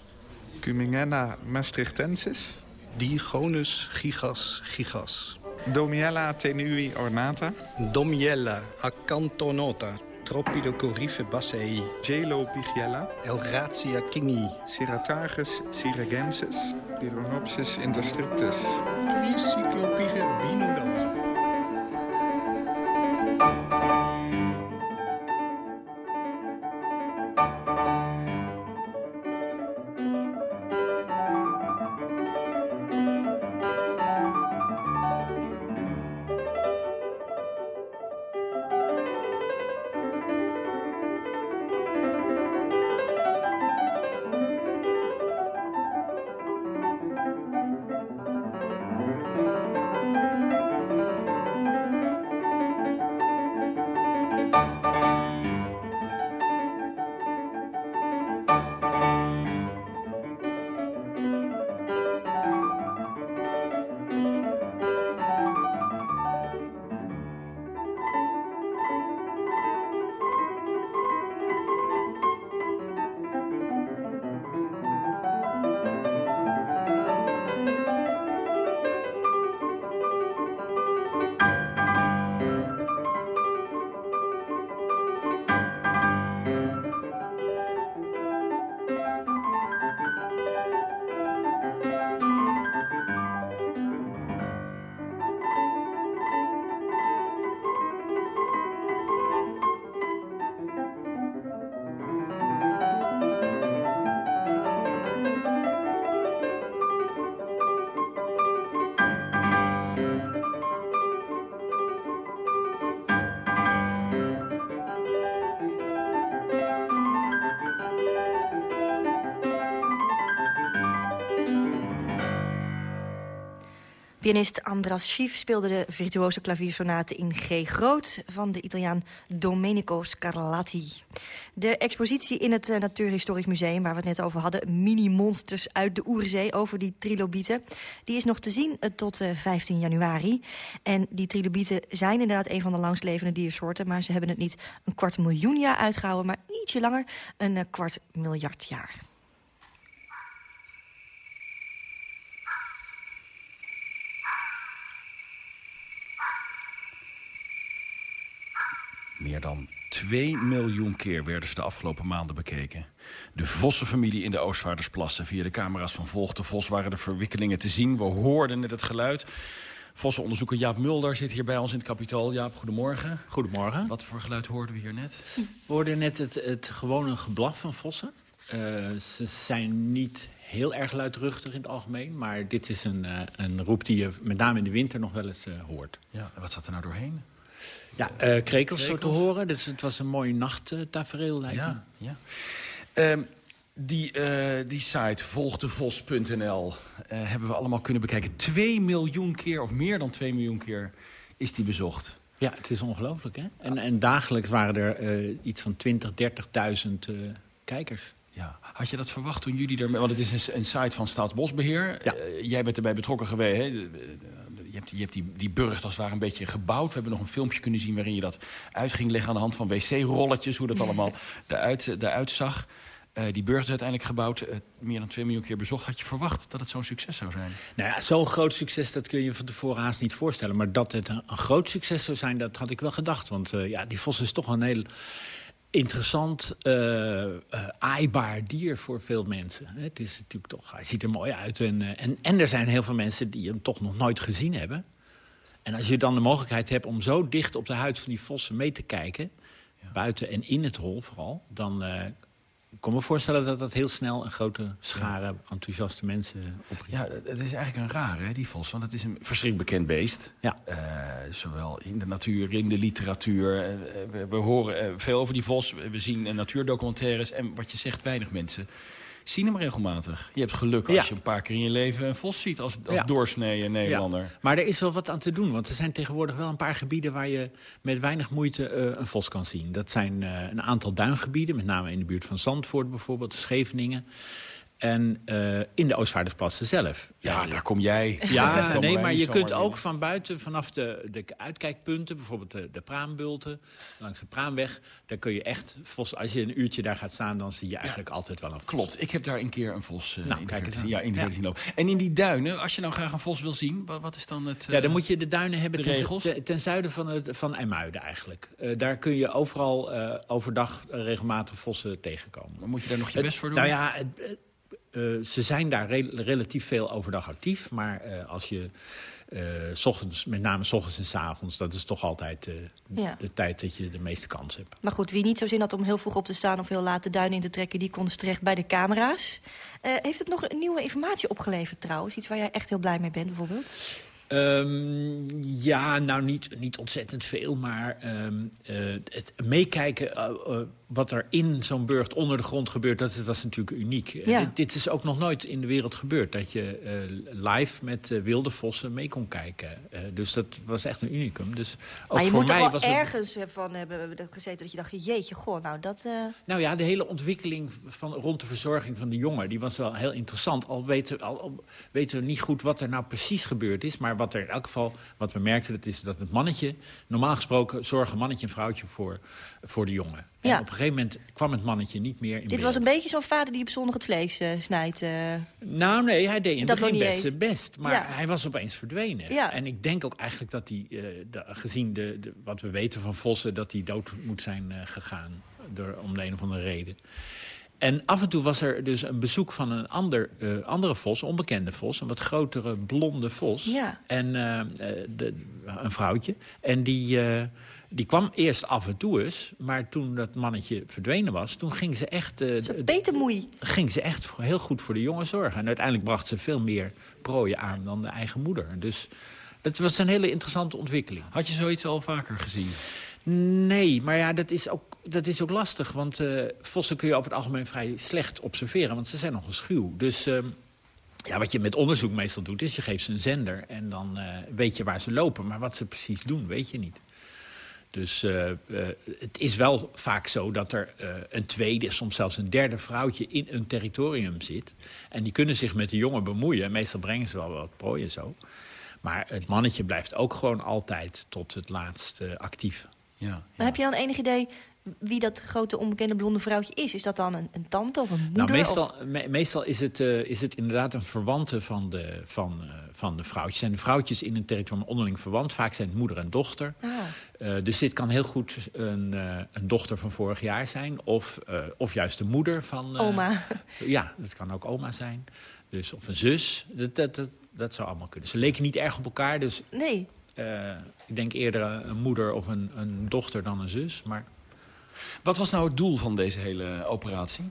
Cumingena maastrichtensis. Digonus gigas gigas. Domiella tenui ornata. Domiella acantonota. Tropidocorife bassei. Pigiella. Elgratia kingi. Ceratagus syragensis. Pyronopsis interstrictus. Tricyclopige binodosa. Pianist Andras Schief speelde de virtuose klaviersonate in G groot... van de Italiaan Domenico Scarlatti. De expositie in het uh, Natuurhistorisch Museum, waar we het net over hadden... mini-monsters uit de Oerzee over die trilobieten... die is nog te zien uh, tot uh, 15 januari. En die trilobieten zijn inderdaad een van de langstlevende diersoorten... maar ze hebben het niet een kwart miljoen jaar uitgehouden... maar ietsje langer, een kwart miljard jaar. Meer dan 2 miljoen keer werden ze de afgelopen maanden bekeken. De Vossenfamilie in de Oostvaardersplassen. Via de camera's van Volg de Vos waren de verwikkelingen te zien. We hoorden net het geluid. Vossenonderzoeker Jaap Mulder zit hier bij ons in het kapitool. Jaap, goedemorgen. Goedemorgen. Wat voor geluid hoorden we hier net? We hoorden net het, het gewone geblaf van vossen. Uh, ze zijn niet heel erg luidruchtig in het algemeen. Maar dit is een, uh, een roep die je met name in de winter nog wel eens uh, hoort. Ja, en wat zat er nou doorheen? Ja, uh, krekels, zo te horen. Dus het was een mooi nachttafereel, lijkt ja, ja. Uh, die, uh, die site volgdevos.nl uh, hebben we allemaal kunnen bekijken. 2 miljoen keer, of meer dan 2 miljoen keer, is die bezocht. Ja, het is ongelooflijk, hè? En, en dagelijks waren er uh, iets van 20, 30.000 kijkers. Ja. Had je dat verwacht toen jullie er... Want het is een, een site van Staatsbosbeheer. Ja. jij bent erbij betrokken geweest, hè? Je hebt, je hebt die, die burcht als het ware een beetje gebouwd. We hebben nog een filmpje kunnen zien waarin je dat uit ging leggen... aan de hand van wc-rolletjes, hoe dat <laughs> allemaal eruit, eruit zag. Uh, die burcht is uiteindelijk gebouwd, uh, meer dan 2 miljoen keer bezocht. Had je verwacht dat het zo'n succes zou zijn? Nou ja, zo'n groot succes, dat kun je van tevoren haast niet voorstellen. Maar dat het een, een groot succes zou zijn, dat had ik wel gedacht. Want uh, ja, die vos is toch een heel interessant, aaibaar dier voor veel mensen. Het is natuurlijk toch, hij ziet er mooi uit. En, en, en er zijn heel veel mensen die hem toch nog nooit gezien hebben. En als je dan de mogelijkheid hebt om zo dicht op de huid van die vossen mee te kijken... Ja. buiten en in het hol vooral... dan uh, ik kan me voorstellen dat dat heel snel een grote schare enthousiaste mensen opricht. Ja, het is eigenlijk een raar, hè, die vos. Want het is een verschrikkelijk bekend beest. Ja. Uh, zowel in de natuur, in de literatuur. Uh, we, we, horen veel over die vos. We zien natuurdocumentaires. En wat je zegt, weinig mensen zien hem regelmatig. Je hebt geluk als ja. je een paar keer in je leven een vos ziet als, als ja. doorsnee Nederlander. Ja. Maar er is wel wat aan te doen, want er zijn tegenwoordig wel een paar gebieden... waar je met weinig moeite uh, een vos kan zien. Dat zijn uh, een aantal duingebieden, met name in de buurt van Zandvoort bijvoorbeeld, Scheveningen. En uh, in de Oostvaardersplassen zelf. Ja, daar kom jij. Ja, nee, maar je kunt ook van buiten, vanaf de, de uitkijkpunten... bijvoorbeeld de, de Praambulten, langs de Praamweg... daar kun je echt, vos, als je een uurtje daar gaat staan... dan zie je eigenlijk altijd wel een vos. Klopt, ik heb daar een keer een vos uh, nou, in, kijk de ja, in de ja. lopen. En in die duinen, als je nou graag een vos wil zien... wat, wat is dan het uh, Ja, dan moet je de duinen hebben de regels? Ten, ten, zuiden van, het, van IJmuiden eigenlijk. daar kun je overal overdag regelmatig vossen tegenkomen. Maar moet je daar nog je best voor doen? Nou ja... Het, uh, ze zijn daar re relatief veel overdag actief. Maar uh, als je uh, s ochtends, met name s ochtends en s avonds... dat is toch altijd ja. de tijd dat je de meeste kans hebt. Maar goed, wie niet zo zin had om heel vroeg op te staan... of heel laat de duin in te trekken, die kon dus terecht bij de camera's. heeft het nog een nieuwe informatie opgeleverd trouwens? Iets waar jij echt heel blij mee bent bijvoorbeeld? Um, ja, nou niet, niet ontzettend veel, maar um, uh, het meekijken wat er in zo'n burcht onder de grond gebeurt, dat was natuurlijk uniek. Ja. Dit, dit, is ook nog nooit in de wereld gebeurd, dat je live met wilde vossen mee kon kijken. dus dat was echt een unicum. Dus ook maar je voor moet mij er wel ergens het... van hebben gezeten dat je dacht, jeetje, goh, nou dat... Nou ja, de hele ontwikkeling van, rond de verzorging van de jongen, die was wel heel interessant. Al weten, al, al weten we niet goed wat er nou precies gebeurd is, maar wat er in elk geval, wat we merkten, dat is dat het mannetje... normaal gesproken zorgen mannetje en vrouwtje voor, voor de jongen. En Ja. op een gegeven moment kwam het mannetje niet meer in Dit beeld. was een beetje zo'n vader die op zondag het vlees uh, snijdt. Uh... Nou nee, hij deed in het begin best zijn best. Maar Ja. hij was opeens verdwenen. Ja. En ik denk ook eigenlijk dat hij, eh, de- gezien de, de- wat we weten van Vossen... dat hij dood moet zijn eh, gegaan door, om de een of andere reden. En af en toe was er dus een bezoek van een ander, eh, andere vos, onbekende vos. Een wat grotere blonde vos. Ja. En eh, eh, de, een vrouwtje. En die, eh, die kwam eerst af en toe eens. Maar toen dat mannetje verdwenen was, toen ging ze echt... eh, de- Petermoei. ging ze echt heel goed voor de jongen zorgen. En uiteindelijk bracht ze veel meer prooien aan dan de eigen moeder. Dus dat was een hele interessante ontwikkeling. Had je zoiets al vaker gezien? Nee, maar ja, dat is ook, dat is ook lastig. Want eh, vossen kun je over het algemeen vrij slecht observeren. Want ze zijn nogal schuw. Dus ehm, ja, wat je met onderzoek meestal doet, is je geeft ze een zender. En dan eh, weet je waar ze lopen. Maar wat ze precies doen, weet je niet. Dus eh, eh, het is wel vaak zo dat er eh, een tweede, soms zelfs een derde vrouwtje in een territorium zit. En die kunnen zich met de jongen bemoeien. Meestal brengen ze wel wat prooien zo. Maar het mannetje blijft ook gewoon altijd tot het laatst actief. Ja. Maar heb je dan enig idee wie dat grote onbekende blonde vrouwtje is? Is dat dan een, een tante of een moeder? Nou, meestal, of- me- meestal is, het, eh, is het inderdaad een verwante van de, van, eh, van de vrouwtjes. Zijn de vrouwtjes in een territorium onderling verwant? Vaak zijn het moeder en dochter. Ah. Eh, dus dit kan heel goed een, een dochter van vorig jaar zijn. Of, of juist de moeder van... Oma. <laughs> Ja, dat kan ook oma zijn. Dus, of een zus. Dat, dat, dat, dat zou allemaal kunnen. Ze leken niet erg op elkaar. Dus Nee. ik denk eerder een een moeder of een, een dochter dan een zus. Maar Wat was nou het doel van deze hele operatie?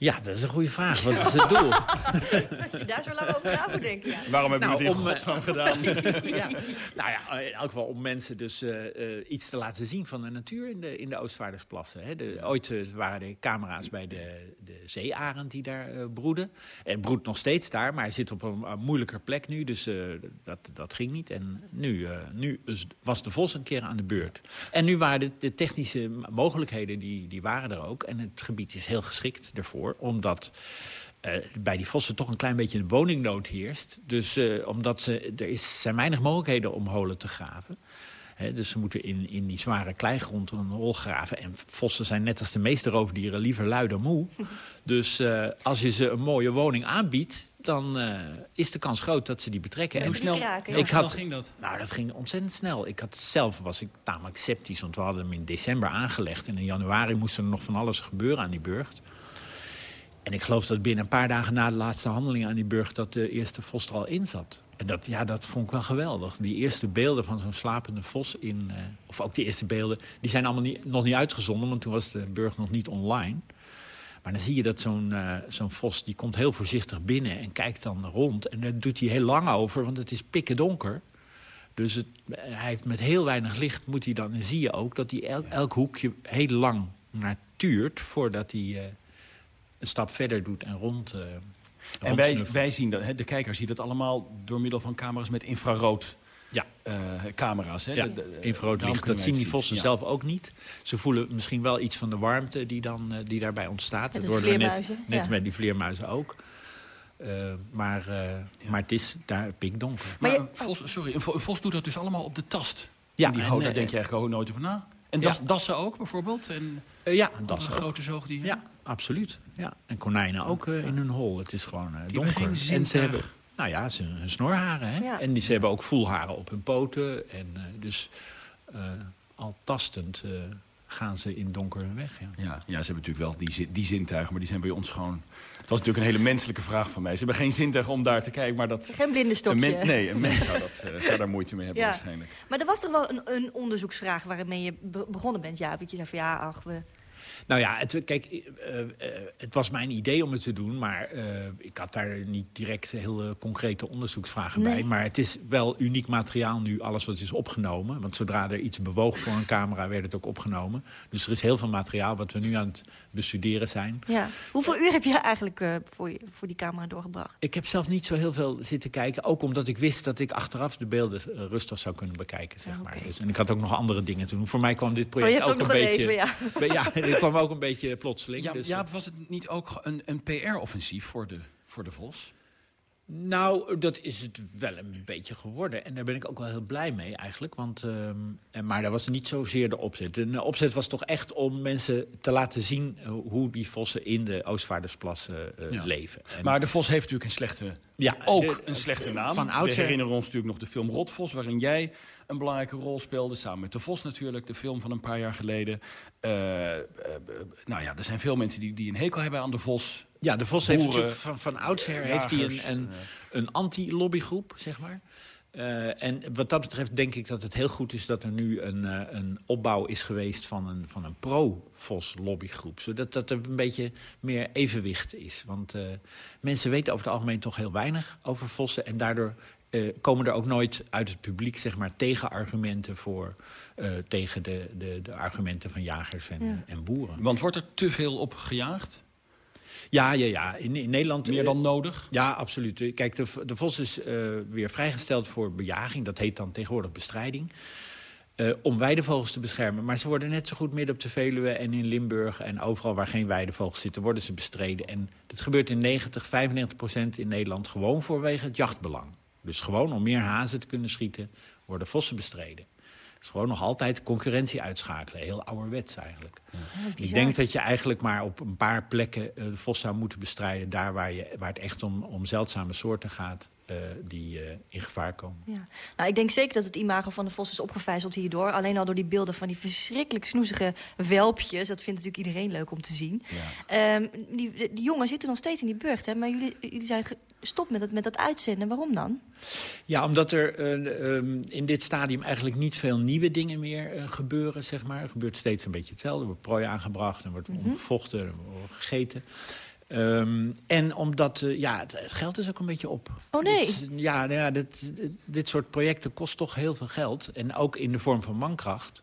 Ja, dat is een goede vraag. Wat is het doel? <laughs> Als je daar zo lang over na moet denken, ja. Waarom hebben Nou, we het in om, eh, gedaan? <laughs> ja. Nou ja, in elk geval om mensen dus eh, eh, iets te laten zien van de natuur in de, in de Oostvaardersplassen. Hè. De, ooit eh, waren er camera's bij de, de zeearend die daar eh, broeden. En broedt nog steeds daar, maar hij zit op een, een moeilijker plek nu. Dus eh, dat, dat ging niet. En nu, eh, nu was de vos een keer aan de beurt. En nu waren de, de technische mogelijkheden, die, die waren er ook. En het gebied is heel geschikt ervoor, omdat eh, bij die vossen toch een klein beetje een woningnood heerst. Dus eh, omdat ze, er is, zijn weinig mogelijkheden om holen te graven. Hè, dus ze moeten in, in die zware kleigrond een hol graven. En vossen zijn net als de meeste roofdieren liever lui dan moe. Dus eh, als je ze een mooie woning aanbiedt... dan eh, is de kans groot dat ze die betrekken. En ik Hoe snel had, ging dat? nou, dat ging ontzettend snel. Ik had zelf was ik tamelijk sceptisch, want we hadden hem in december aangelegd. En in januari moest er nog van alles gebeuren aan die burcht. En ik geloof dat binnen een paar dagen na de laatste handeling aan die burcht... dat de eerste vos er al in zat. En dat, ja, dat vond ik wel geweldig. Die eerste beelden van zo'n slapende vos in... eh, of ook die eerste beelden, die zijn allemaal niet, nog niet uitgezonden... want toen was de burcht nog niet online. Maar dan zie je dat zo'n eh, zo'n vos, die komt heel voorzichtig binnen... en kijkt dan rond. En daar doet hij heel lang over, want het is pikken donker. Dus het, hij heeft met heel weinig licht moet hij dan... en zie je ook dat hij elk, elk hoekje heel lang naar tuurt... voordat hij eh, een stap verder doet en rond... eh En wij, wij zien dat, hè, de kijker ziet dat allemaal door middel van camera's met infrarood ja. camera's. Hè? Ja, infrarood Dat zien die vossen zelf ook niet. Ze voelen misschien wel iets van de warmte die, dan, die daarbij ontstaat. Met vleermuizen. Net, net met die vleermuizen ook. Uh, maar, uh, ja. maar het is daar pikdonker. Maar, maar je, vos, sorry, een vos doet dat dus allemaal op de tast. Ja, die daar denk je eigenlijk ook nooit over na. En das, dassen ook bijvoorbeeld? En uh, ja, dassen grote zoogdieren? Ja, absoluut. Ja. En konijnen ook in hun hol. Het is gewoon donker. en ze hebben, nou ja, ze, hun snorharen. Hè? Ja. En die, ze hebben ook voelharen op hun poten. En dus al tastend gaan ze in donker hun weg. Ja. Ja, ja, ze hebben natuurlijk wel die, die zintuigen, maar die zijn bij ons gewoon... Het was natuurlijk een hele menselijke vraag van mij. Ze hebben geen zintuigen om daar te kijken, maar dat... Geen blinde stokje. Een nee, een mens zou, dat, uh, zou daar moeite mee hebben ja. waarschijnlijk. Maar er was toch wel een, een onderzoeksvraag waarmee je begonnen bent, ja? Dat je zei van ja, ach, we nou ja, het, kijk, uh, uh, het was mijn idee om het te doen... maar uh, ik had daar niet direct hele concrete onderzoeksvragen nee. bij. Maar het is wel uniek materiaal nu, alles wat is opgenomen. Want zodra er iets bewoog voor een camera, werd het ook opgenomen. Dus er is heel veel materiaal wat we nu aan het bestuderen zijn. Ja. Hoeveel uur heb je eigenlijk voor, je, voor die camera doorgebracht? Ik heb zelf niet zo heel veel zitten kijken. Ook omdat ik wist dat ik achteraf de beelden rustig zou kunnen bekijken. Zeg ja, okay. maar. dus, en ik had ook nog andere dingen te doen. Voor mij kwam dit oh, project ook, ook een beetje... Leven, ja. <laughs> ja, dit kwam ook een beetje plotseling. Ja, dus, ja, was het niet ook een, een PR-offensief voor de, voor de Vos? Nou, dat is het wel een beetje geworden. En daar ben ik ook wel heel blij mee eigenlijk. Want, uh, maar dat was niet zozeer de opzet. De opzet was toch echt om mensen te laten zien... hoe die vossen in de Oostvaardersplassen uh, ja. leven. En maar de vos heeft natuurlijk een slechte, ja, ook de, een slechte naam. Van oudsher... We herinneren ons natuurlijk nog de film Rotvos... waarin jij een belangrijke rol speelde. Samen met de Vos natuurlijk, de film van een paar jaar geleden. Uh, nou ja, er zijn veel mensen die, die een hekel hebben aan de Vos... Ja, de Vos heeft natuurlijk van, van oudsher heeft hij een, een, een anti-lobbygroep, zeg maar. Uh, en wat dat betreft denk ik dat het heel goed is dat er nu een, uh, een opbouw is geweest van een, van een pro-Vos-lobbygroep. Zodat dat er een beetje meer evenwicht is. Want uh, mensen weten over het algemeen toch heel weinig over vossen. En daardoor komen er ook nooit uit het publiek zeg maar, tegenargumenten voor... tegen de, de, de argumenten van jagers en, ja. en boeren. Want wordt er te veel op gejaagd? Ja, ja, ja. In, in Nederland... Meer dan nodig? Ja, absoluut. Kijk, de, de vos is uh, weer vrijgesteld voor bejaging. Dat heet dan tegenwoordig bestrijding. Uh, om weidevogels te beschermen. Maar ze worden net zo goed midden op de Veluwe en in Limburg... en overal waar geen weidevogels zitten, worden ze bestreden. En dat gebeurt in 90, 95 procent in Nederland gewoon voorwege het jachtbelang. Dus gewoon om meer hazen te kunnen schieten, worden vossen bestreden is gewoon nog altijd concurrentie uitschakelen. Heel ouderwets eigenlijk. Ja. ik denk dat je eigenlijk maar op een paar plekken uh, de vos zou moeten bestrijden. Daar waar, je, waar het echt om, om zeldzame soorten gaat. Uh, die uh, in gevaar komen. Ja. Nou, ik denk zeker dat het imago van de vos is opgevijzeld hierdoor. Alleen al door die beelden van die verschrikkelijk snoezige welpjes. Dat vindt natuurlijk iedereen leuk om te zien. Ja. Um, die, die jongen zitten nog steeds in die burcht. Hè? Maar jullie, jullie zijn gestopt met, het, met dat uitzenden. Waarom dan? Ja, omdat er uh, um, in dit stadium eigenlijk niet veel nieuwe dingen meer gebeuren. Zeg maar. Er gebeurt steeds een beetje hetzelfde. Er wordt prooi aangebracht, er wordt mm -hmm. omgevochten, er wordt gegeten. Um, en omdat, uh, ja, het, het, geld is ook een beetje op. Oh nee? Dit, ja, nou ja dit, dit, soort projecten kost toch heel veel geld. En ook in de vorm van mankracht.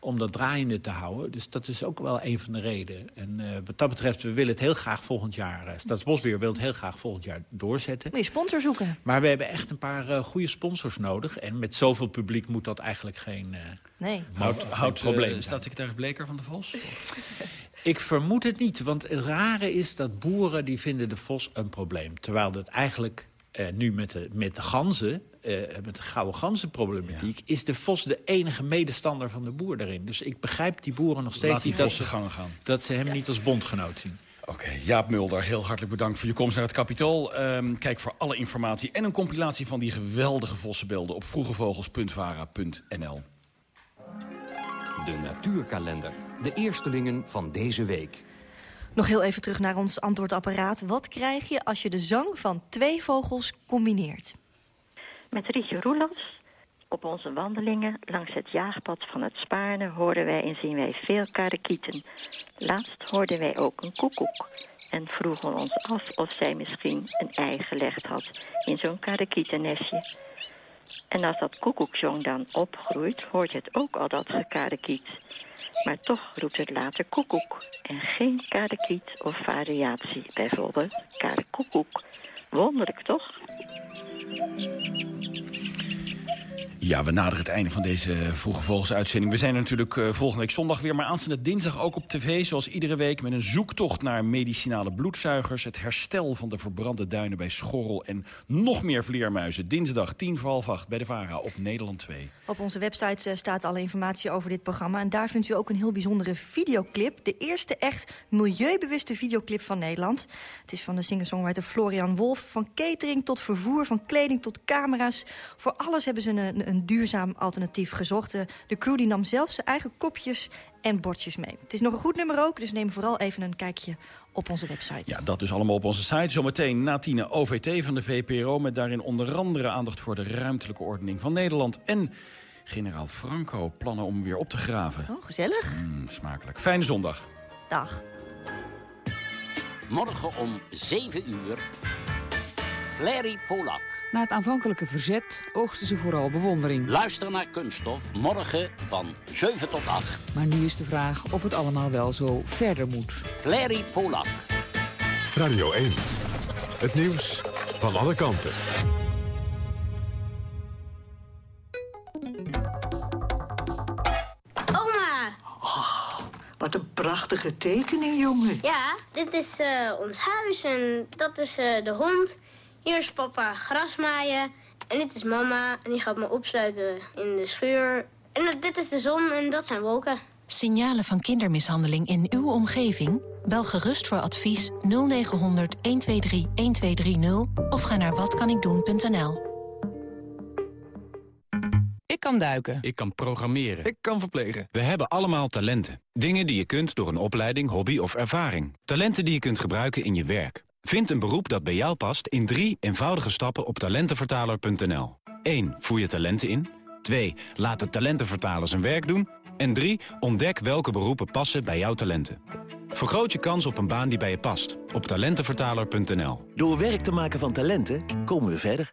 Om dat draaiende te houden. Dus dat is ook wel een van de redenen. En uh, wat dat betreft, we willen het heel graag volgend jaar... Uh, Staatsbosbeheer wil het heel graag volgend jaar doorzetten. Moet je sponsor zoeken. Maar we hebben echt een paar uh, goede sponsors nodig. En met zoveel publiek moet dat eigenlijk geen, nee. Houdt, houdt probleem staatssecretaris Bleker van de Vos? <laughs> Ik vermoed het niet, want het rare is dat boeren die vinden de vos een probleem. Terwijl dat eigenlijk uh, nu met de, met de ganzen, uh, met de gouden ganzenproblematiek... Ja. is de vos de enige medestander van de boer daarin. Dus ik begrijp die boeren nog steeds Laat niet dat, gaan. dat ze hem ja. niet als bondgenoot zien. Oké, okay, Jaap Mulder, heel hartelijk bedankt voor je komst naar het Capitool. Um, kijk voor alle informatie en een compilatie van die geweldige vossenbeelden... op vroegevogels.vara.nl. De natuurkalender. De eerstelingen van deze week. Nog heel even terug naar ons antwoordapparaat. Wat krijg je als je de zang van twee vogels combineert? Met Rietje Roelands. Op onze wandelingen langs het jaagpad van het Spaarne hoorden wij en zien wij veel karakieten. Laatst hoorden wij ook een koekoek en vroegen ons af of zij misschien een ei gelegd had in zo'n karakietennestje. En als dat koekoekjong dan opgroeit, hoort het ook al dat gekarakiet. Maar toch roept het later koekoek en geen karakiet of variatie. Bijvoorbeeld karekoekoek. Wonderlijk toch? Ja, we naderen het einde van deze Vroege Vogels-uitzending. We zijn er natuurlijk uh, volgende week zondag weer, maar aanstaande dinsdag ook op tv... zoals iedere week met een zoektocht naar medicinale bloedzuigers... het herstel van de verbrande duinen bij Schorrel en nog meer vleermuizen. Dinsdag, tien voor half bij de VARA op Nederland 2. Op onze website uh, staat alle informatie over dit programma... en daar vindt u ook een heel bijzondere videoclip. De eerste echt milieubewuste videoclip van Nederland. Het is van de singer-songwriter Florian Wolf. Van catering tot vervoer, van kleding tot camera's. Voor alles hebben ze een duurzaam alternatief gezocht. De crew die nam zelf zijn eigen kopjes en bordjes mee. Het is nog een goed nummer ook, dus neem vooral even een kijkje op onze website. Ja, dat dus allemaal op onze site. Zometeen na tien OVT van de VPRO... met daarin onder andere aandacht voor de ruimtelijke ordening van Nederland... en generaal Franco plannen om weer op te graven. Oh, gezellig. Mm, smakelijk. Fijne zondag. Dag. Morgen om 7 uur... Larry Polak. Na het aanvankelijke verzet oogsten ze vooral bewondering. Luister naar Kunststof, morgen van 7 tot 8. Maar nu is de vraag of het allemaal wel zo verder moet. Larry Polak. Radio 1. Het nieuws van alle kanten. Oma! Oh, wat een prachtige tekening, jongen. Ja, dit is uh, ons huis en dat is uh, de hond. Hier is papa grasmaaien. En dit is mama. En die gaat me opsluiten in de schuur. En dit is de zon en dat zijn wolken. Signalen van kindermishandeling in uw omgeving? Bel gerust voor advies 0900 123 1230 of ga naar watkanikdoen.nl. Ik kan duiken. Ik kan programmeren. Ik kan verplegen. We hebben allemaal talenten. Dingen die je kunt door een opleiding, hobby of ervaring. Talenten die je kunt gebruiken in je werk. Vind een beroep dat bij jou past in drie eenvoudige stappen op talentenvertaler.nl. 1. Voer je talenten in. 2. Laat de talentenvertaler zijn werk doen. En 3. Ontdek welke beroepen passen bij jouw talenten. Vergroot je kans op een baan die bij je past op talentenvertaler.nl. Door werk te maken van talenten komen we verder.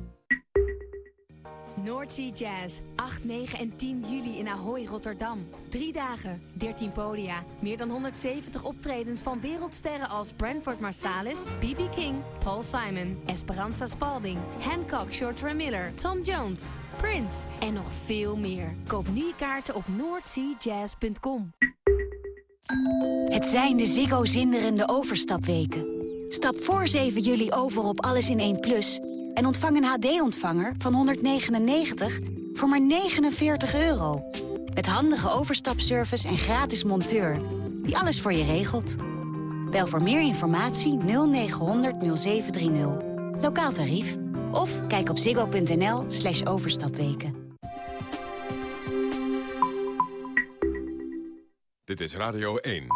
Noordsea Jazz, 8, 9 en 10 juli in Ahoy, Rotterdam. Drie dagen, 13 podia, meer dan 170 optredens van wereldsterren als Branford Marsalis, B.B. King, Paul Simon, Esperanza Spalding, Hancock, Shorter Miller, Tom Jones, Prince en nog veel meer. Koop nu kaarten op noordseajazz.com. Het zijn de Ziggo zinderende overstapweken. Stap voor 7 juli over op Alles in 1 Plus... en ontvang een HD-ontvanger van 199 voor maar 49 euro. Met handige overstapservice en gratis monteur... die alles voor je regelt. Bel voor meer informatie 0900 0730. Lokaal tarief. Of kijk op ziggo.nl slash overstapweken. Dit is Radio 1.